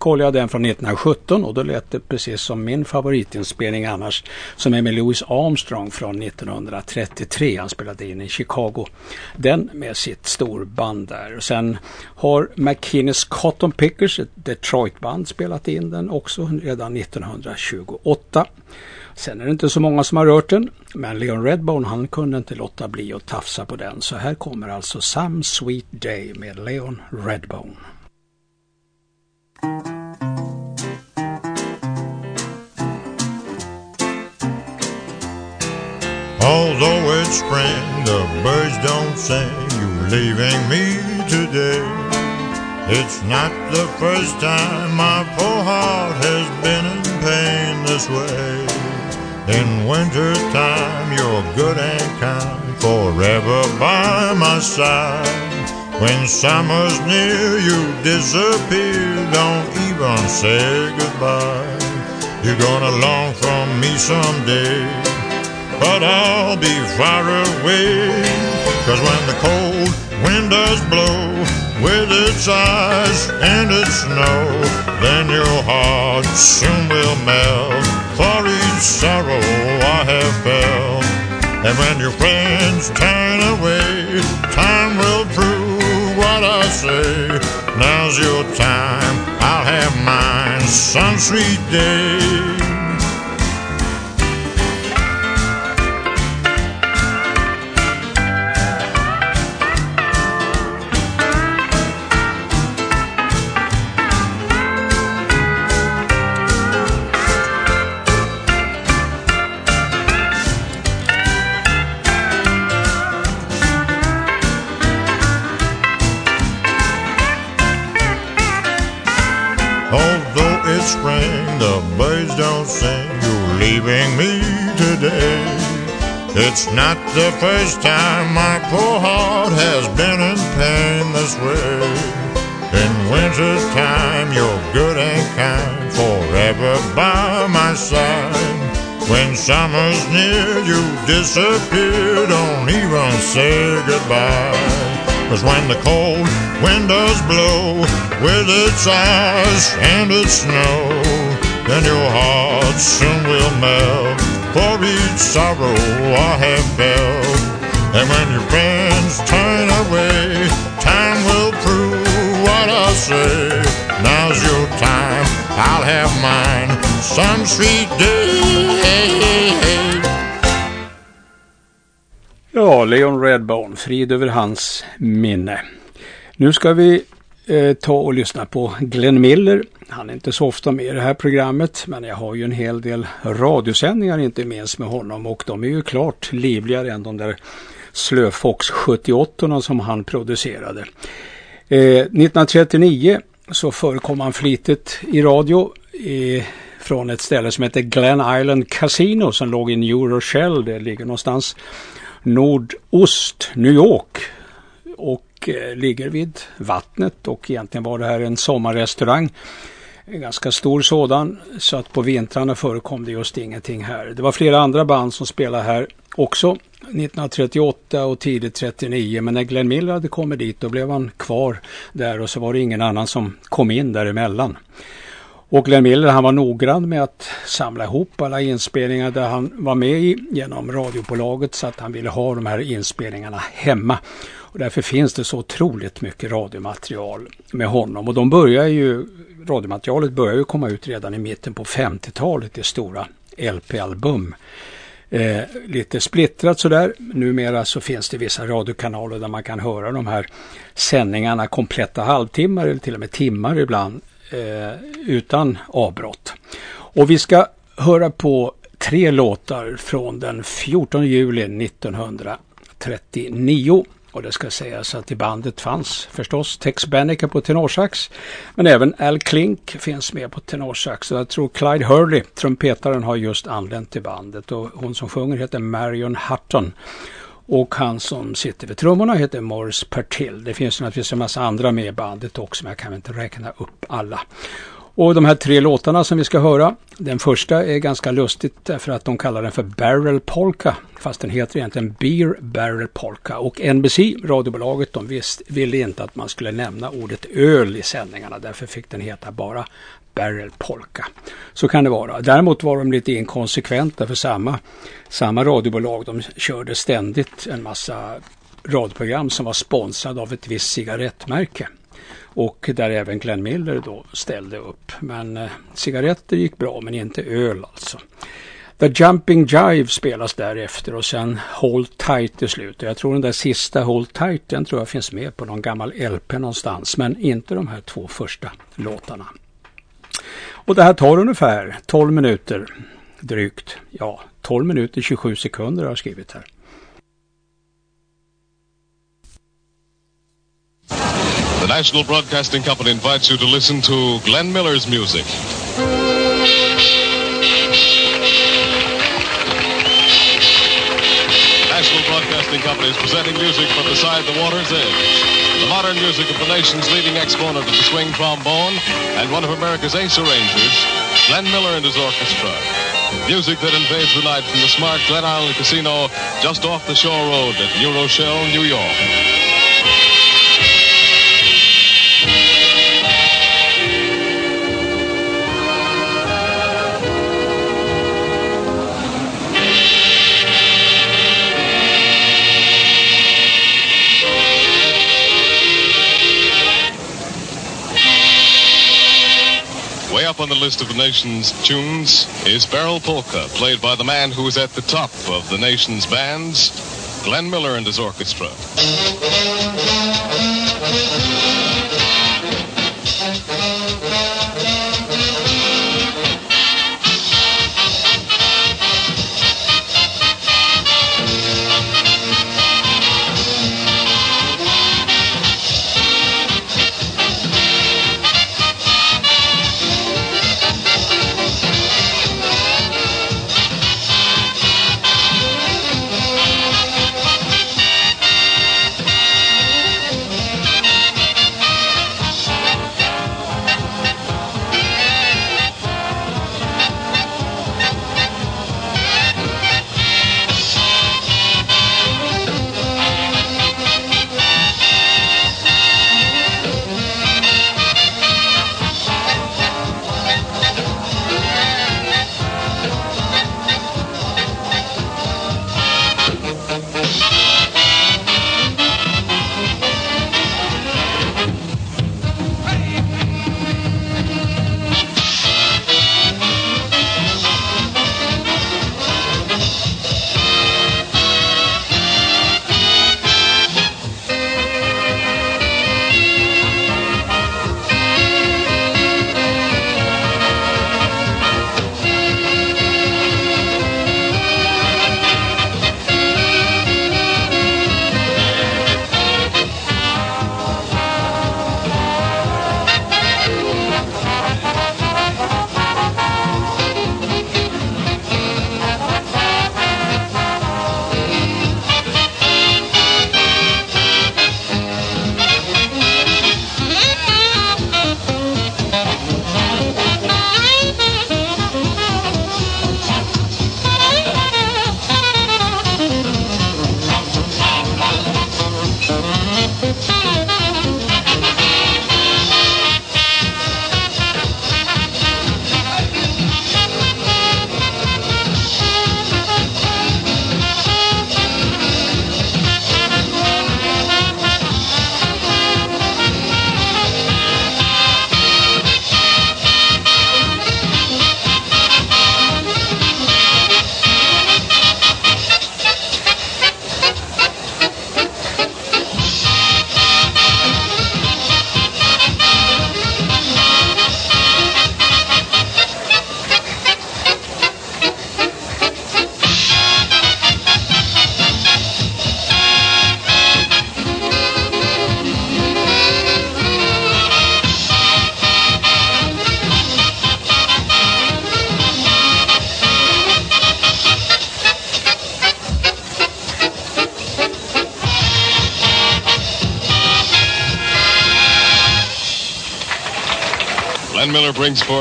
kollade jag den från 1917 och då lät det precis som min favoritinspelning annars som är med Louis Armstrong från 1933. Han spelade in i Chicago. Den med sitt storband där. Och sen har McKinneys Cotton Pickers, ett Detroit-band, spelat in den också redan 1928. Sen är det inte så många som har rört den, men Leon Redbone han kunde inte låta bli att tafsa på den. Så här kommer alltså Some Sweet Day med Leon Redbone. Although it's spring, the birds don't sing. You're leaving me today. It's not the first time my poor heart has been in pain this way. In winter time, you're good and kind, forever by my side. When summer's near, you disappear, don't even say goodbye. You're gonna long for me someday, but I'll be far away. Cause when the cold wind does blow, with its ice and its snow, then your heart soon will melt for each sorrow I have felt. And when your friends turn away, time will prove what I say. Now's your time, I'll have mine some sweet day. It's not the first time my poor heart has been in pain this way. In winter's time, you're good and kind, forever by my side. When summer's near, you disappear, don't even say goodbye. Cause when the cold wind does blow with its ice and its snow, then your heart soon will melt for each sorrow I have felt. And when your friends turn away, time will prove what I say. Now's your time, I'll have mine some sweet day. Ja, Leon Redbone, frid över hans minne. Nu ska vi eh, ta och lyssna på Glenn Miller. Han är inte så ofta med i det här programmet, men jag har ju en hel del radiosändningar inte minst med honom och de är ju klart livligare än de där Slöfox 78 som han producerade. Eh, 1939 så förekom han flitigt i radio i, från ett ställe som heter Glen Island Casino som låg i New Rochelle. Det ligger någonstans nordost New York och och eh, ligger vid vattnet och egentligen var det här en sommarrestaurang. En ganska stor sådan så att på vintrarna förekom det just ingenting här. Det var flera andra band som spelade här också 1938 och tidigt 39 men när Glenn Miller hade kommit dit då blev han kvar där och så var det ingen annan som kom in däremellan. Och Glenn Miller han var noggrann med att samla ihop alla inspelningar där han var med i genom radiobolaget så att han ville ha de här inspelningarna hemma. Och därför finns det så otroligt mycket radiomaterial med honom. Och de börjar ju, radiomaterialet börjar ju komma ut redan i mitten på 50-talet i stora LP-album. Eh, lite splittrat sådär. Numera så finns det vissa radiokanaler där man kan höra de här sändningarna kompletta halvtimmar eller till och med timmar ibland eh, utan avbrott. Och vi ska höra på tre låtar från den 14 juli 1939. Och det ska sägas att i bandet fanns förstås Tex Benniker på tenorsax. Men även Al Klink finns med på tenorsax. Och jag tror Clyde Hurley, trumpetaren, har just anlänt till bandet. Och hon som sjunger heter Marion Hutton. Och han som sitter vid trummorna heter Morris Pertill. Det finns naturligtvis en massa andra med i bandet också men jag kan inte räkna upp alla. Och de här tre låtarna som vi ska höra, den första är ganska lustigt därför att de kallar den för Barrel Polka, fast den heter egentligen Beer Barrel Polka. Och NBC, radiobolaget, de visst, ville inte att man skulle nämna ordet öl i sändningarna, därför fick den heta bara Barrel Polka. Så kan det vara. Däremot var de lite inkonsekventa för samma, samma radiobolag, de körde ständigt en massa radioprogram som var sponsrade av ett visst cigarettmärke och där även Glenn Miller då ställde upp. Men eh, cigaretter gick bra men inte öl alltså. The Jumping Jive spelas därefter och sen Hold Tight till slut. Jag tror den där sista Hold Tight den tror jag finns med på någon gammal LP någonstans men inte de här två första låtarna. Och det här tar ungefär 12 minuter drygt. Ja, 12 minuter 27 sekunder har jag skrivit här. The National Broadcasting Company invites you to listen to Glenn Miller's music. National Broadcasting Company is presenting music from beside the water's edge. The modern music of the nation's leading exponent of the swing trombone and one of America's ace arrangers, Glenn Miller and his orchestra. Music that invades the night from the smart Glen Island Casino just off the shore road at New Rochelle, New York. Up on the list of the nation's tunes is Barrel Polka, played by the man who is at the top of the nation's bands, Glenn Miller and his orchestra.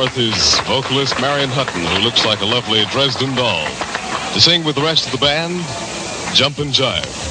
Forth his vocalist Marion Hutton, who looks like a lovely Dresden doll, to sing with the rest of the band, Jump and Jive.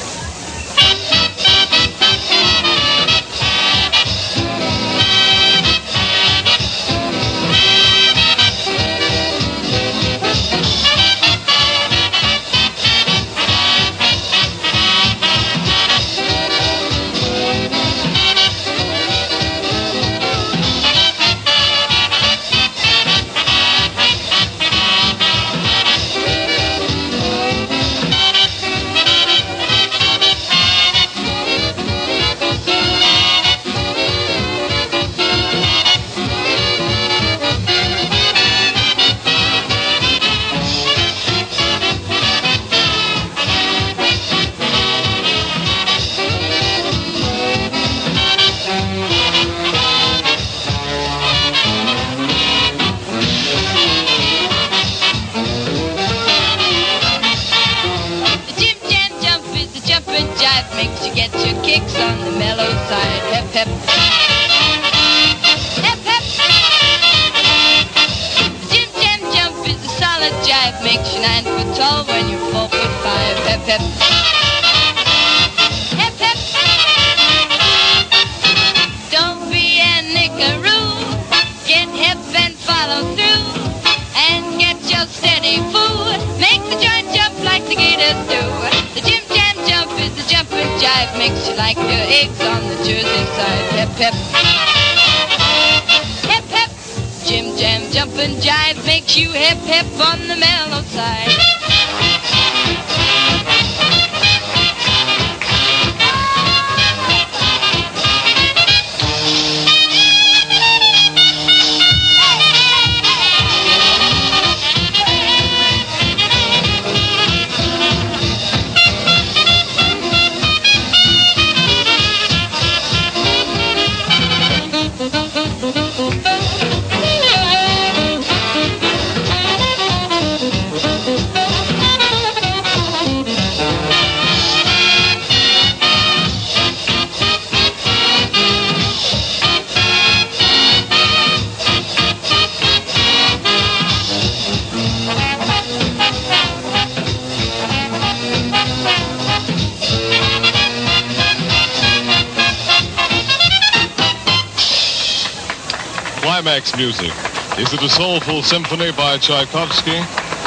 by Tchaikovsky?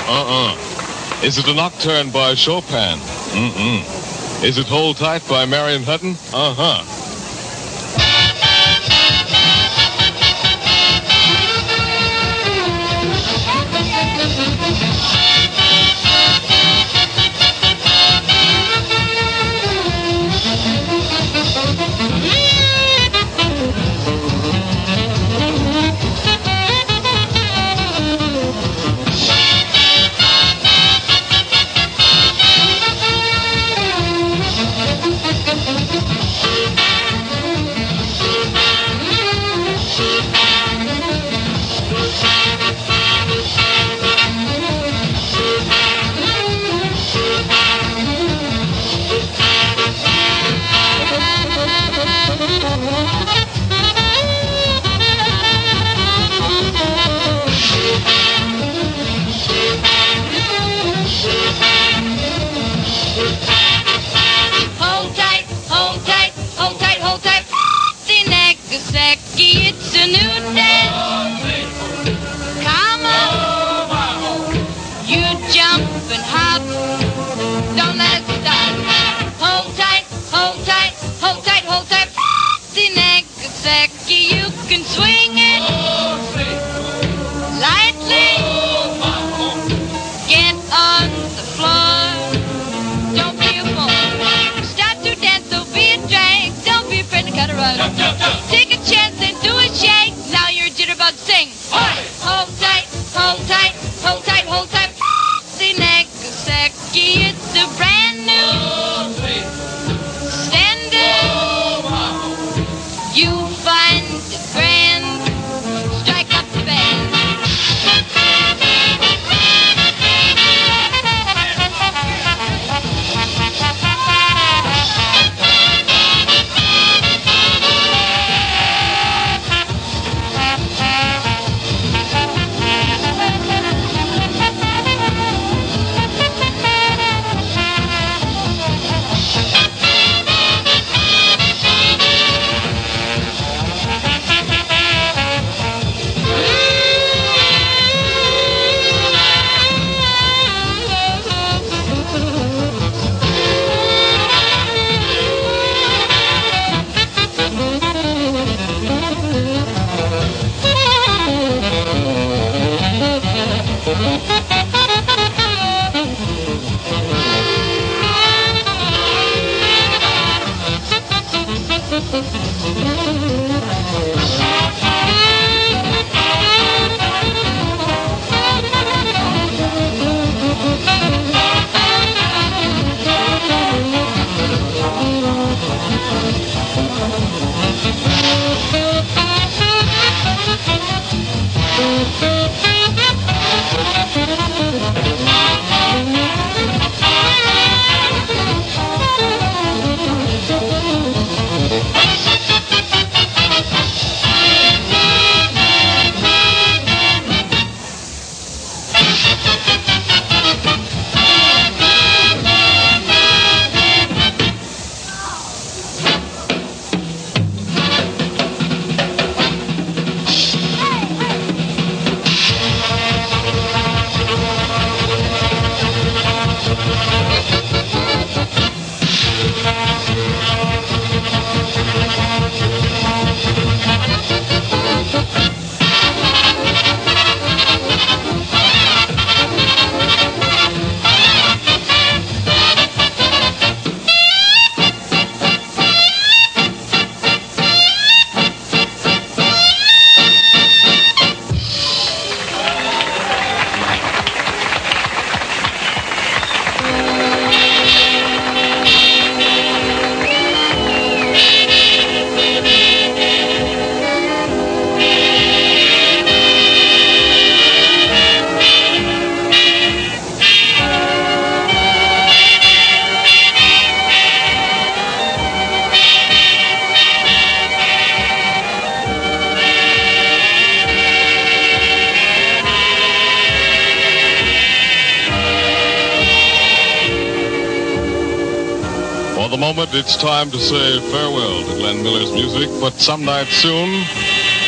Uh-uh. Is it a nocturne by Chopin? Mm-mm. Is it Hold Tight by Marion Hutton? Uh-huh. Time to say farewell to Glenn Miller's music, but some night soon,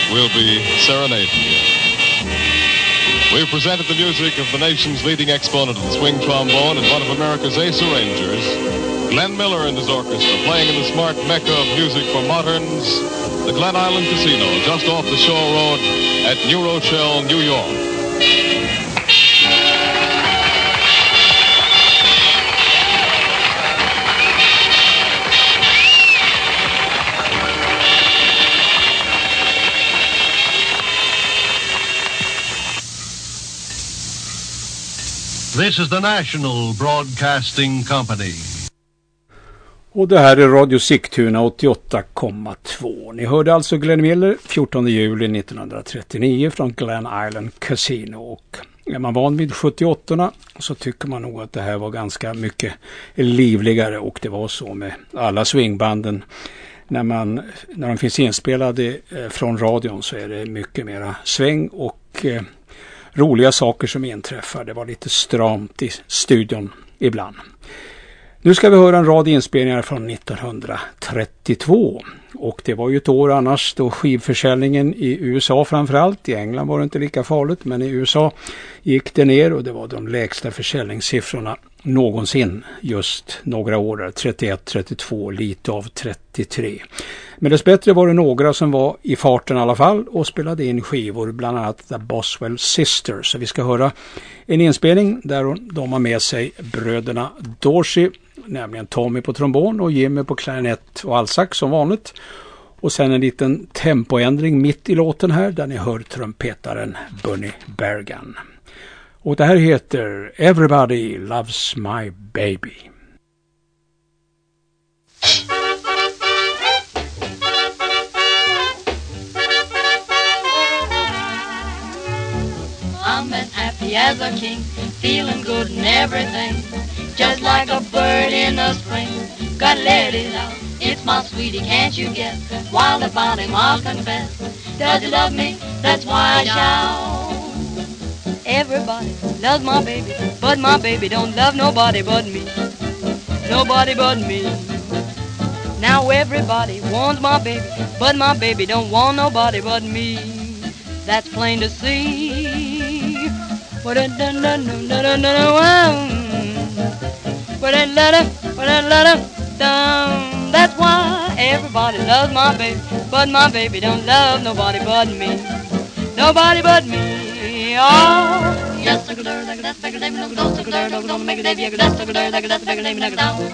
we'll be serenading you. We've presented the music of the nation's leading exponent of the swing trombone and one of America's ace arrangers, Glenn Miller and his orchestra, playing in the smart mecca of music for moderns, the Glen Island Casino, just off the Shore Road at New Rochelle, New York. This is the National Broadcasting Company. Och det här är Radio Sigtuna 88,2. Ni hörde alltså Glenn Miller 14 juli 1939 från Glen Island Casino. Och är man van vid 78 så tycker man nog att det här var ganska mycket livligare och det var så med alla swingbanden. När, man, när de finns inspelade eh, från radion så är det mycket mera sväng och eh, roliga saker som inträffar. Det var lite stramt i studion ibland. Nu ska vi höra en rad inspelningar från 1932. Och det var ju ett år annars då skivförsäljningen i USA framförallt, i England var det inte lika farligt, men i USA gick det ner och det var de lägsta försäljningssiffrorna någonsin just några år där, 31, 32, lite av 33. Men dessbättre var det några som var i farten i alla fall och spelade in skivor, bland annat The Boswell Sisters. Så vi ska höra en inspelning där de har med sig bröderna Dorsey, nämligen Tommy på trombon och Jimmy på klarinett och allsax som vanligt. Och sen en liten tempoändring mitt i låten här där ni hör trumpetaren Bunny Bergan. Och det här heter Everybody Loves My Baby. I'm as happy as a king, feeling good and everything. Just like a bird in the spring, gotta let it out. It's my sweetie, can't you guess? Wild about him, I'll confess. Does he love me? That's why I shout. Everybody loves my baby, but my baby don't love nobody but me. Nobody but me. Now everybody wants my baby, but my baby don't want nobody but me. That's plain to see. What a dun dun dun dun dun dun What a letter, what a letter dun. That's why everybody loves my baby, but my baby don't love nobody but me. Nobody but me. Oh, yes, sugar, like that's bigger name, no go, sugar, no go, make a day, yeah, that's sugar, like that's bigger name, no go.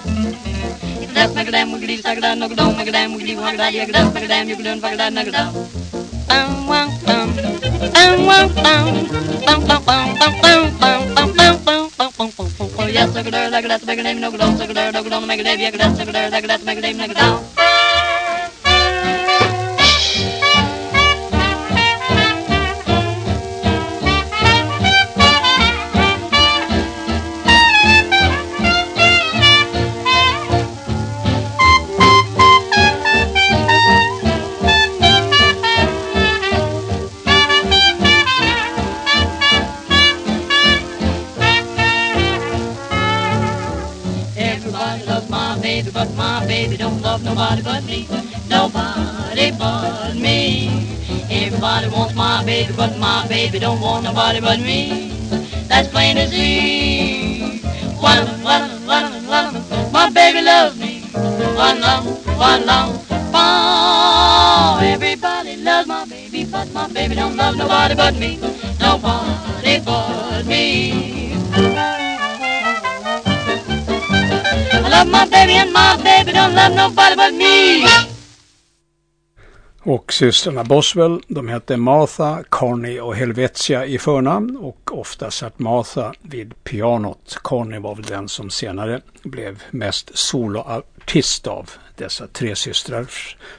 If that's make a damn, we can leave sugar, no go, make a damn, we can leave one, yeah, that's make a damn, you can do fuck that, no go. Bum, bum, bum, bum, bum, bum, bum, bum, bum, bum, bum, bum, bum, bum, bum, bum, bum, bum, bum, yes, sugar, like that's bigger name, no go, sugar, no go, make a day, yeah, sugar, like that's make a name, no go. Love nobody but me. Nobody but me. Everybody wants my baby, but my baby don't want nobody but me. That's plain as see. One, one, one, one, my baby loves me. One love, one love, oh, everybody loves my baby, but my baby don't love nobody but me. Nobody but me. Love my baby and my baby don't love nobody but me. Och systrarna Boswell, de hette Martha, Connie och Helvetia i förnamn och ofta satt Martha vid pianot. Connie var väl den som senare blev mest soloartist av dessa tre systrar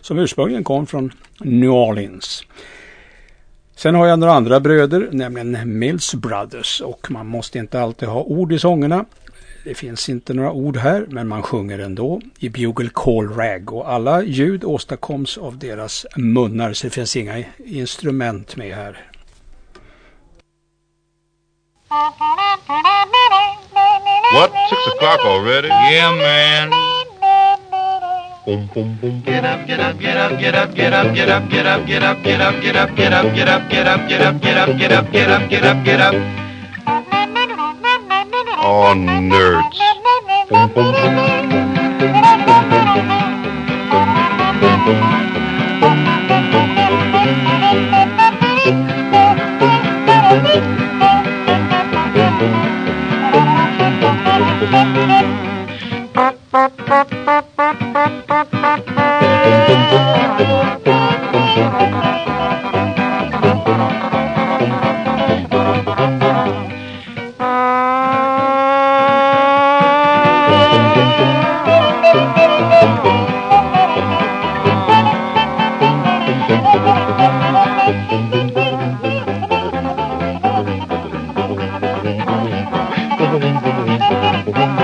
som ursprungligen kom från New Orleans. Sen har jag några andra bröder, nämligen Mills Brothers och man måste inte alltid ha ord i sångerna. Det finns inte några ord här, men man sjunger ändå i bugle call rag och alla ljud åstadkoms av deras munnar så det finns inga instrument med här. What? Six o'clock already? Yeah, man. Boom, boom. Get up, get up, get up, get up, get up, get up, get up, get up, get up, get up, get up, get up, get up, get up, get up, get up, get up, get up, get up. On nerds. ンゴウィンゴウィンゴウィンゴウィンゴ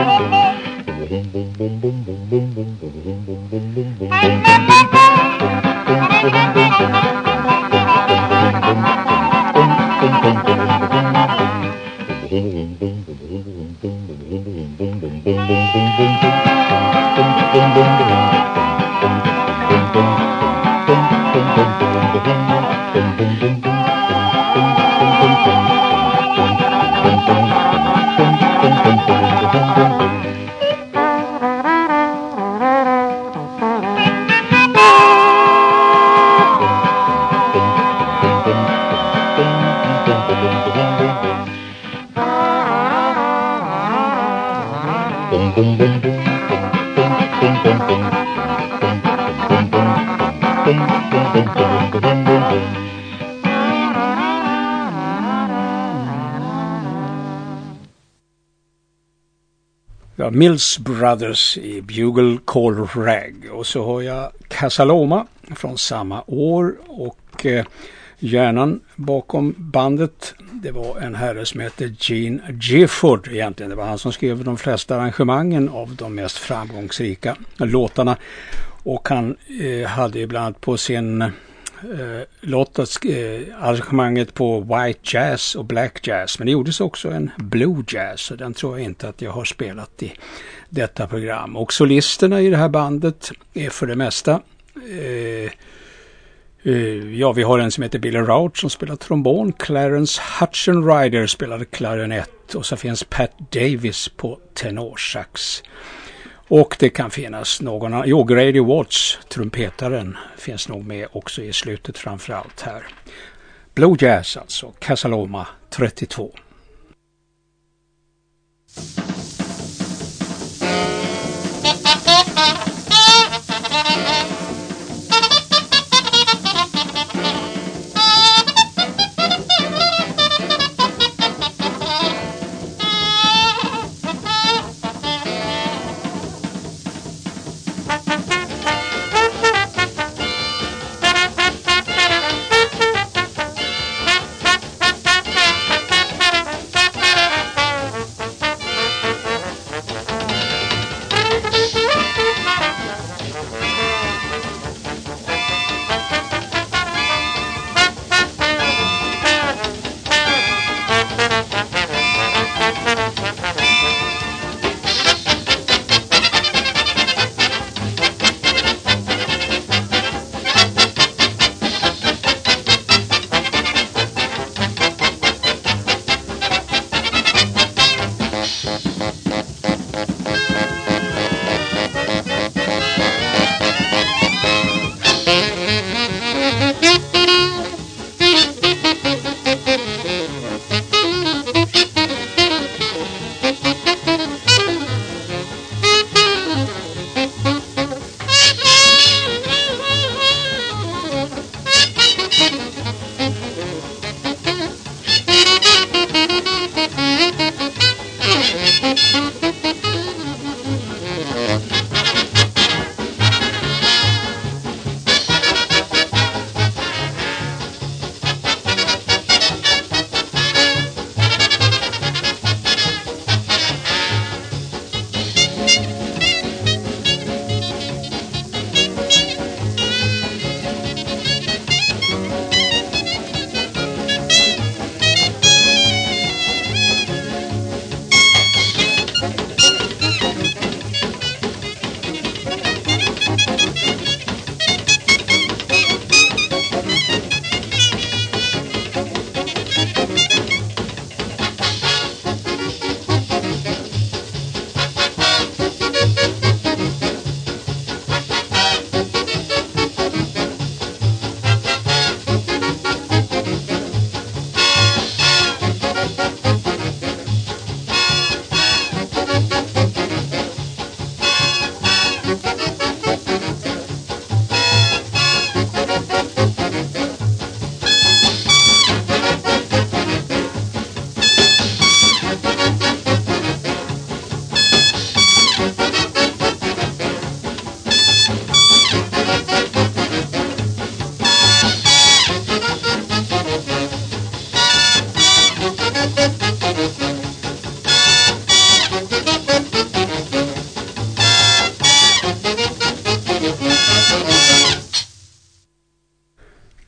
Mills Brothers i Bugle Call Rag. Och så har jag Casaloma från samma år och eh, hjärnan bakom bandet det var en herre som hette Gene Gifford egentligen. Det var han som skrev de flesta arrangemangen av de mest framgångsrika låtarna. Och han eh, hade ibland på sin eh, Lottas eh, arrangemanget på White Jazz och Black Jazz. Men det gjordes också en Blue Jazz och den tror jag inte att jag har spelat i detta program. Och solisterna i det här bandet är för det mesta eh, eh ja, vi har en som heter Billy Rout som spelar trombon. Clarence Hutchenrider spelade klarinett. Och så finns Pat Davis på tenorsax. Och det kan finnas någon, annan, jo Grady Watts, trumpetaren, finns nog med också i slutet framför allt här. Blue Jazz alltså, Casaloma 32.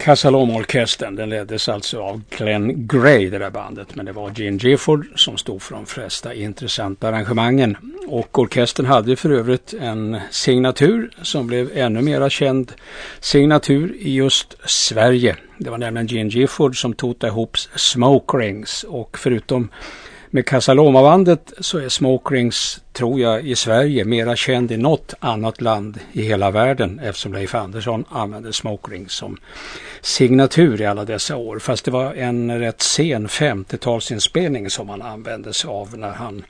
Casaloma-orkestern, den leddes alltså av Glenn Gray, det där bandet. Men det var Gene Gifford som stod för de flesta intressanta arrangemangen. Och orkestern hade för övrigt en signatur som blev ännu mera känd. Signatur i just Sverige. Det var nämligen Gene Gifford som tog ihop Smoke Rings. Och förutom med Casaloma-bandet så är Smoke Rings, tror jag, i Sverige mera känd i något annat land i hela världen eftersom Leif Andersson använde Smoke Rings som signatur i alla dessa år. Fast det var en rätt sen 50-talsinspelning som han använde sig av när han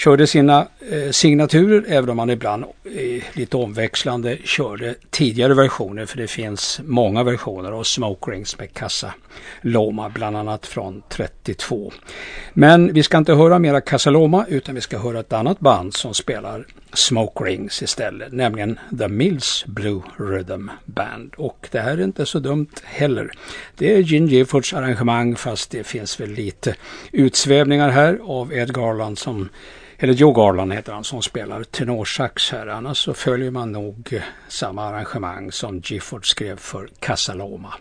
körde sina eh, signaturer, även om han ibland eh, lite omväxlande körde tidigare versioner, för det finns många versioner av Smoke Rings med Casa Loma, bland annat från 32. Men vi ska inte höra mera Casa Loma, utan vi ska höra ett annat band som spelar Smoke Rings istället, nämligen The Mills Blue Rhythm Band. Och det här är inte så dumt heller. Det är Gene Giffords arrangemang fast det finns väl lite utsvävningar här av Ed Garland som eller Joe Garland heter han som spelar tenorsax här. Annars så följer man nog eh, samma arrangemang som Gifford skrev för Casaloma.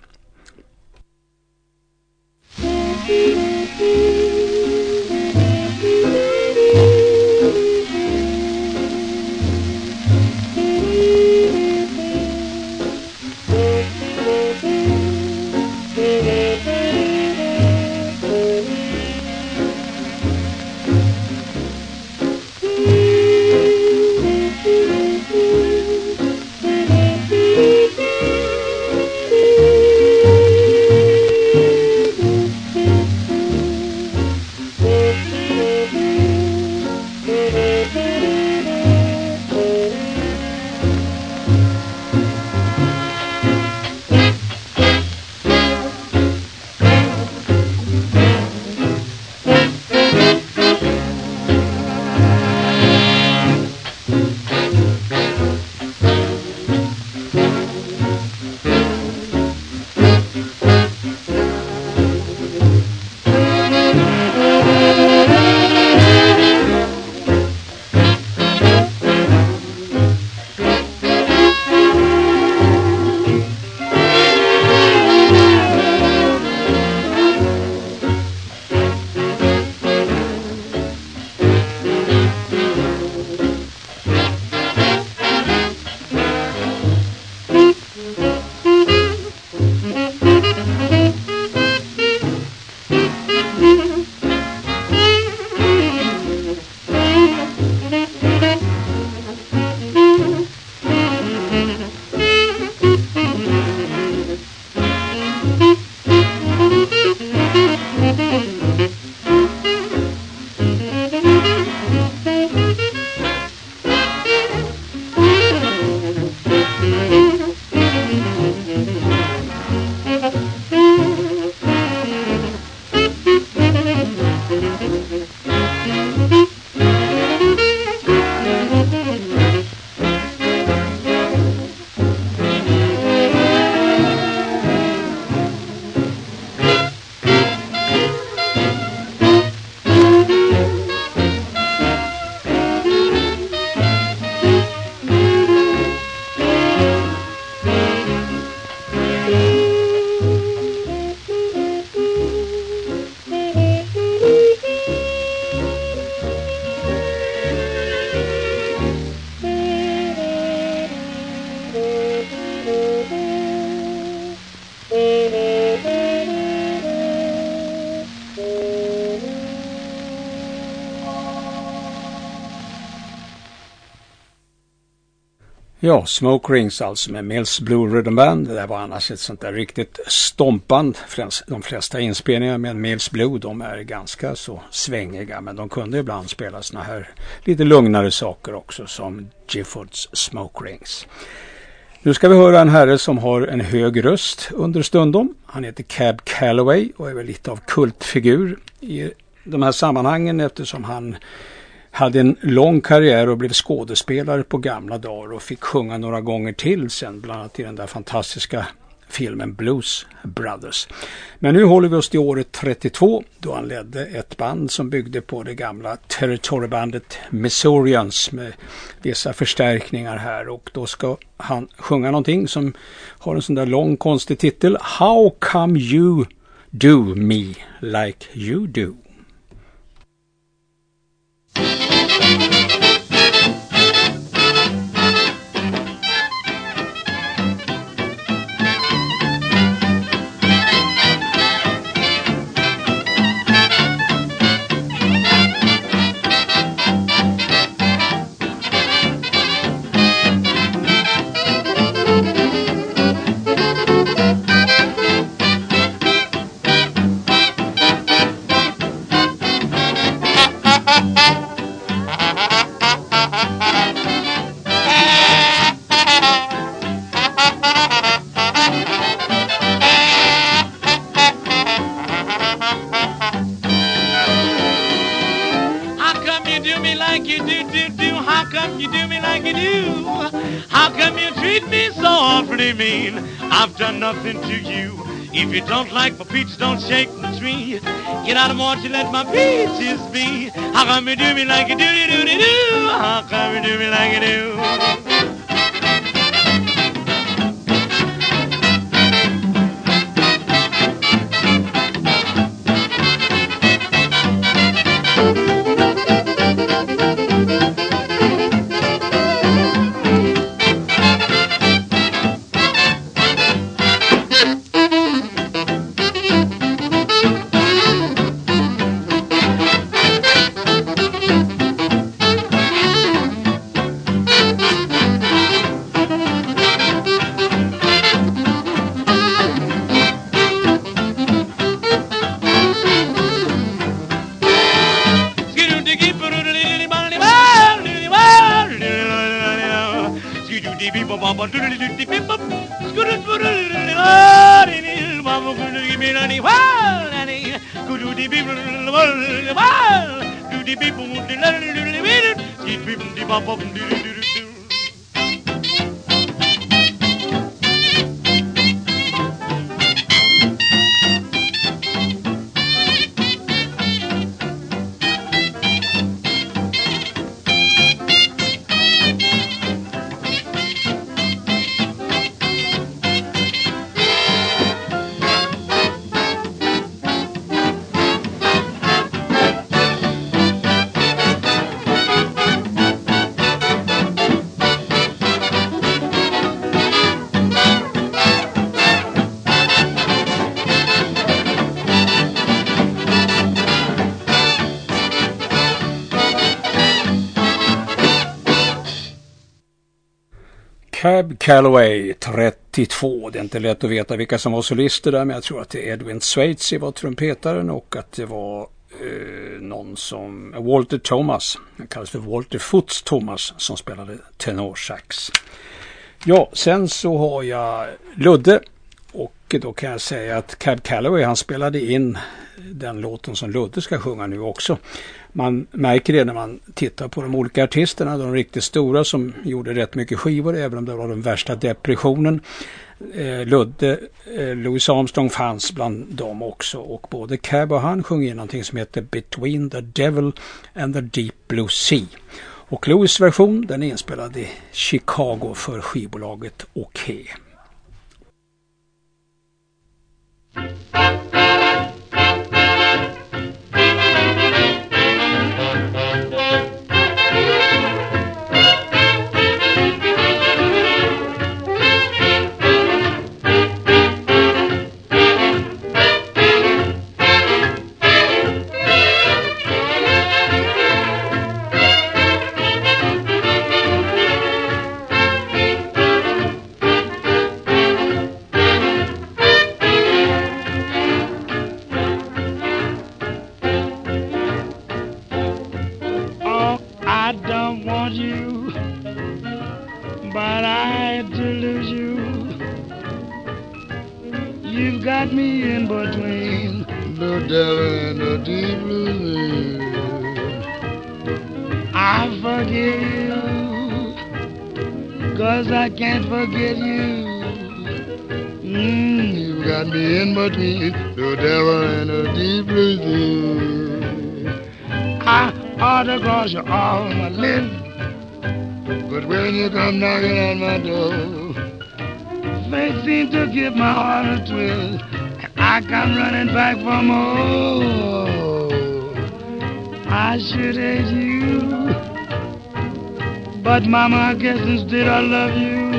Ja, Smoke Rings alltså med Mills Blue Rhythm Band. Det där var annars ett sånt där riktigt stompband. De flesta inspelningar med Mills Blue de är ganska så svängiga men de kunde ibland spela såna här lite lugnare saker också som Giffords Smoke Rings. Nu ska vi höra en herre som har en hög röst understundom. Han heter Cab Calloway och är väl lite av kultfigur i de här sammanhangen eftersom han hade en lång karriär och blev skådespelare på gamla dagar och fick sjunga några gånger till sen, bland annat i den där fantastiska filmen Blues Brothers. Men nu håller vi oss till året 32 då han ledde ett band som byggde på det gamla territoriebandet Missourians med vissa förstärkningar här och då ska han sjunga någonting som har en sån där lång konstig titel How come you do me like you do? Don't like my peaches, don't shake the tree. Get out of March and let my peaches be. How come you do me like you do, do, do, do? How come you do me like you do? Calloway 32. Det är inte lätt att veta vilka som var solister där men jag tror att det är Edwin Swayze var trumpetaren och att det var eh, någon som eh, Walter Thomas, han kallas för Walter Foots Thomas som spelade tenorsax. Ja, sen så har jag Ludde mycket då kan jag säga att Cab Calloway han spelade in den låten som Ludde ska sjunga nu också man märker det när man tittar på de olika artisterna, de riktigt stora som gjorde rätt mycket skivor även om det var den värsta depressionen. Eh, Ludde, eh, Louis Armstrong fanns bland dem också och både Cab och han sjöng in någonting som heter Between the Devil and the Deep Blue Sea. Och Louis version den är inspelad i Chicago för skivbolaget Música Devil in a deep blue I forgive you, cause I can't forget you. Mm, you got me in between the devil and a deep blue sea. I ought to cross you all my lips, but when you come knocking on my door, fate seems to give my heart a twist. I come running back for more. I should hate you, but mama, I guess instead I love you.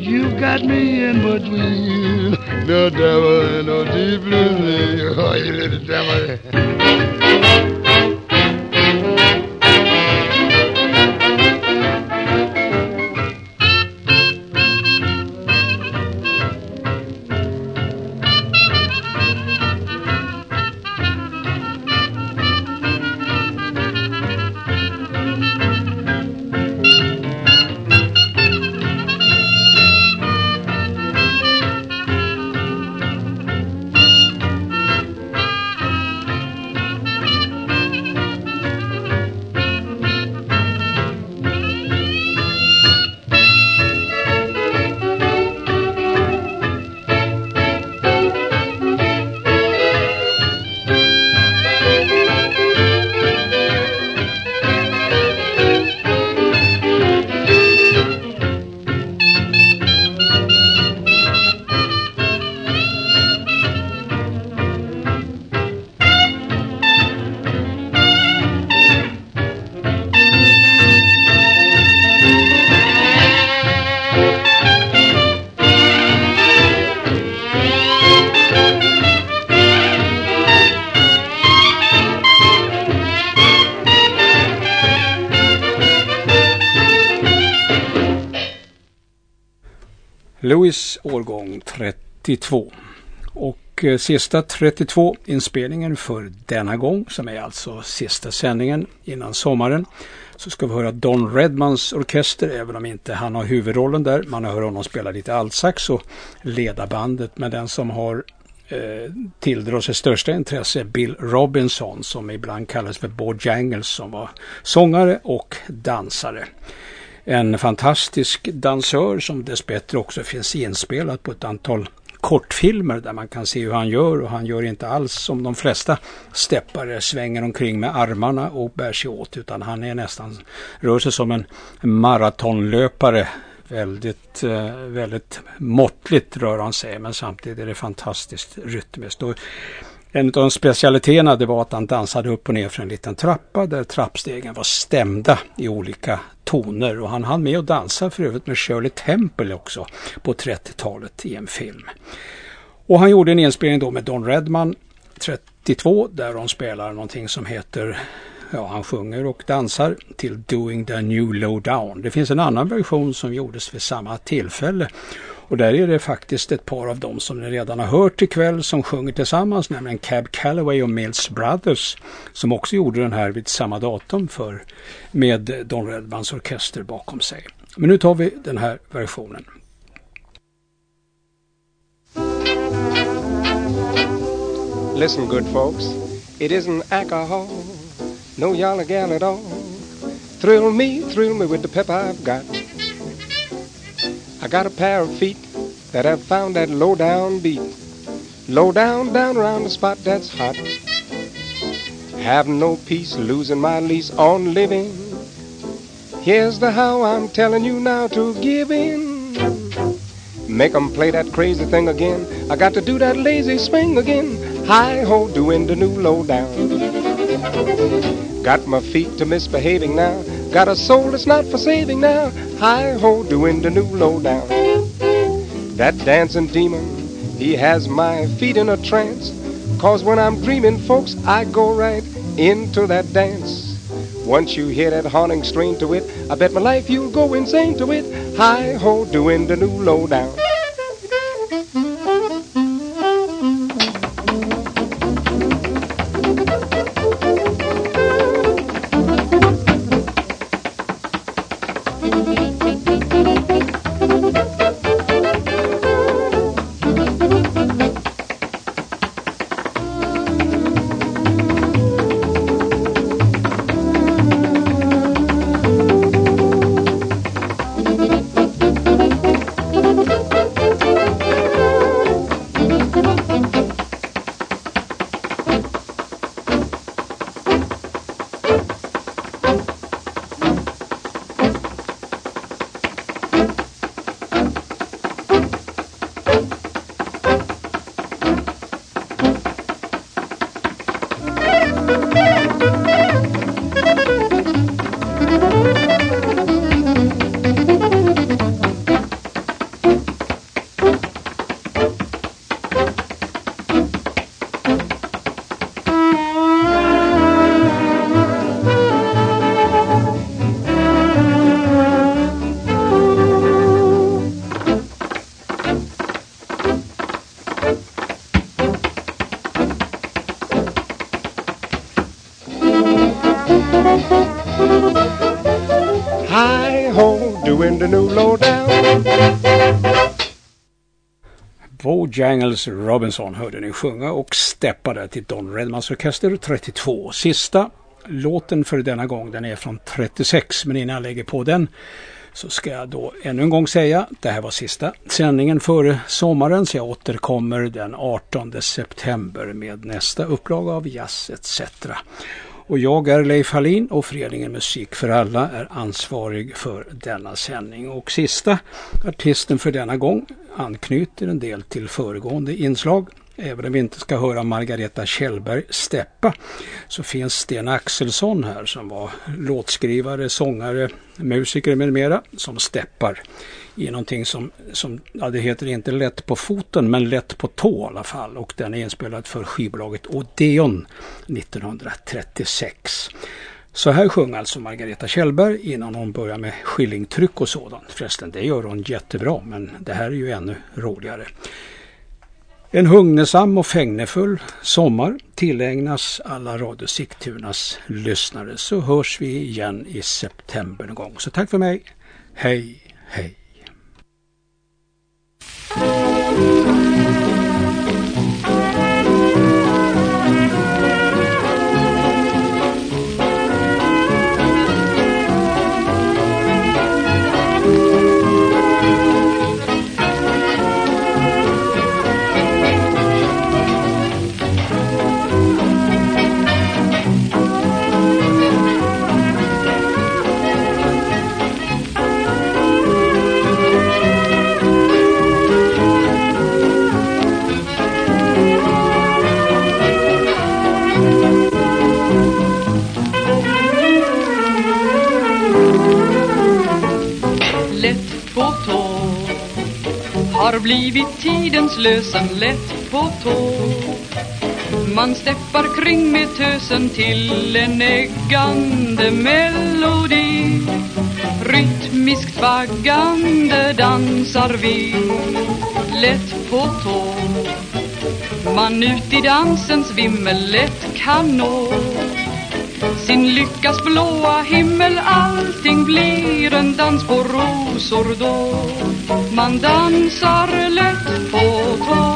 You got me in between the devil and the deep blue sea. Oh, you little devil. Louis årgång 32. Och eh, sista 32 inspelningen för denna gång, som är alltså sista sändningen innan sommaren, så ska vi höra Don Redmans orkester, även om inte han har huvudrollen där. Man hör honom spela lite altsax och leda bandet, men den som har eh, tilldrar sig största intresse är Bill Robinson, som ibland kallas för Bojangles, som var sångare och dansare en fantastisk dansör som dessbättre också finns inspelat på ett antal kortfilmer där man kan se hur han gör och han gör inte alls som de flesta steppare svänger omkring med armarna och bär sig åt utan han är nästan rör sig som en maratonlöpare väldigt, eh, väldigt måttligt rör han sig men samtidigt är det fantastiskt rytmiskt. Och en av de specialiteterna det var att han dansade upp och ner för en liten trappa där trappstegen var stämda i olika toner och han hann med att dansa för övrigt med Shirley Temple också på 30-talet i en film. Och han gjorde en inspelning då med Don Redman 32 där de spelar någonting som heter Ja, han sjunger och dansar till Doing the New Lowdown. Det finns en annan version som gjordes vid samma tillfälle och där är det faktiskt ett par av dem som ni redan har hört ikväll som sjunger tillsammans, nämligen Cab Calloway och Mills Brothers som också gjorde den här vid samma datum för med Don Redmans orkester bakom sig. Men nu tar vi den här versionen. Listen, good folks, it isn't alcohol, no yalla gal at all. Thrill me, thrill me with the pep I've got. I got a pair of feet that have found that low down beat. Low down, down around the spot that's hot. Have no peace, losing my lease on living. Here's the how I'm telling you now to give in. Make 'em play that crazy thing again. I got to do that lazy swing again. Hi ho, doing the new low down. Got my feet to misbehaving now. Got a soul that's not for saving now. Hi ho, doing the new lowdown. That dancing demon, he has my feet in a trance. Cause when I'm dreaming, folks, I go right into that dance. Once you hear that haunting strain to it, I bet my life you'll go insane to it. Hi ho, doing the new lowdown. Jangles Robinson hörde ni sjunga och steppade till Don Redmans Orkester 32. Sista låten för denna gång den är från 36 men innan jag lägger på den så ska jag då ännu en gång säga att det här var sista sändningen före sommaren så jag återkommer den 18 september med nästa upplaga av Jazz etc. Och jag är Leif Hallin och föreningen Musik för alla är ansvarig för denna sändning. Och sista artisten för denna gång anknyter en del till föregående inslag. Även om vi inte ska höra Margareta Kjellberg steppa så finns Sten Axelsson här som var låtskrivare, sångare, musiker med mera som steppar i någonting som, som ja, det heter inte lätt på foten men lätt på tå i alla fall och den är inspelad för skivbolaget Odeon 1936. Så här sjöng alltså Margareta Kjellberg innan hon börjar med skillingtryck och sådant. Förresten, det gör hon jättebra men det här är ju ännu roligare. En hugnesam och fängnefull sommar tillägnas alla Radio Sigtunas lyssnare så hörs vi igen i september någon gång. Så tack för mig. Hej, hej lätt Har blivit tidens lösen lätt på tå. Man steppar kring med tösen till en äggande melodi. Rytmiskt vaggande dansar vi lätt på tå. Man ut i dansens vimmel lätt kan nå sin lyckas blåa himmel allting blir en dans på rosor då. Man dansar lätt på tå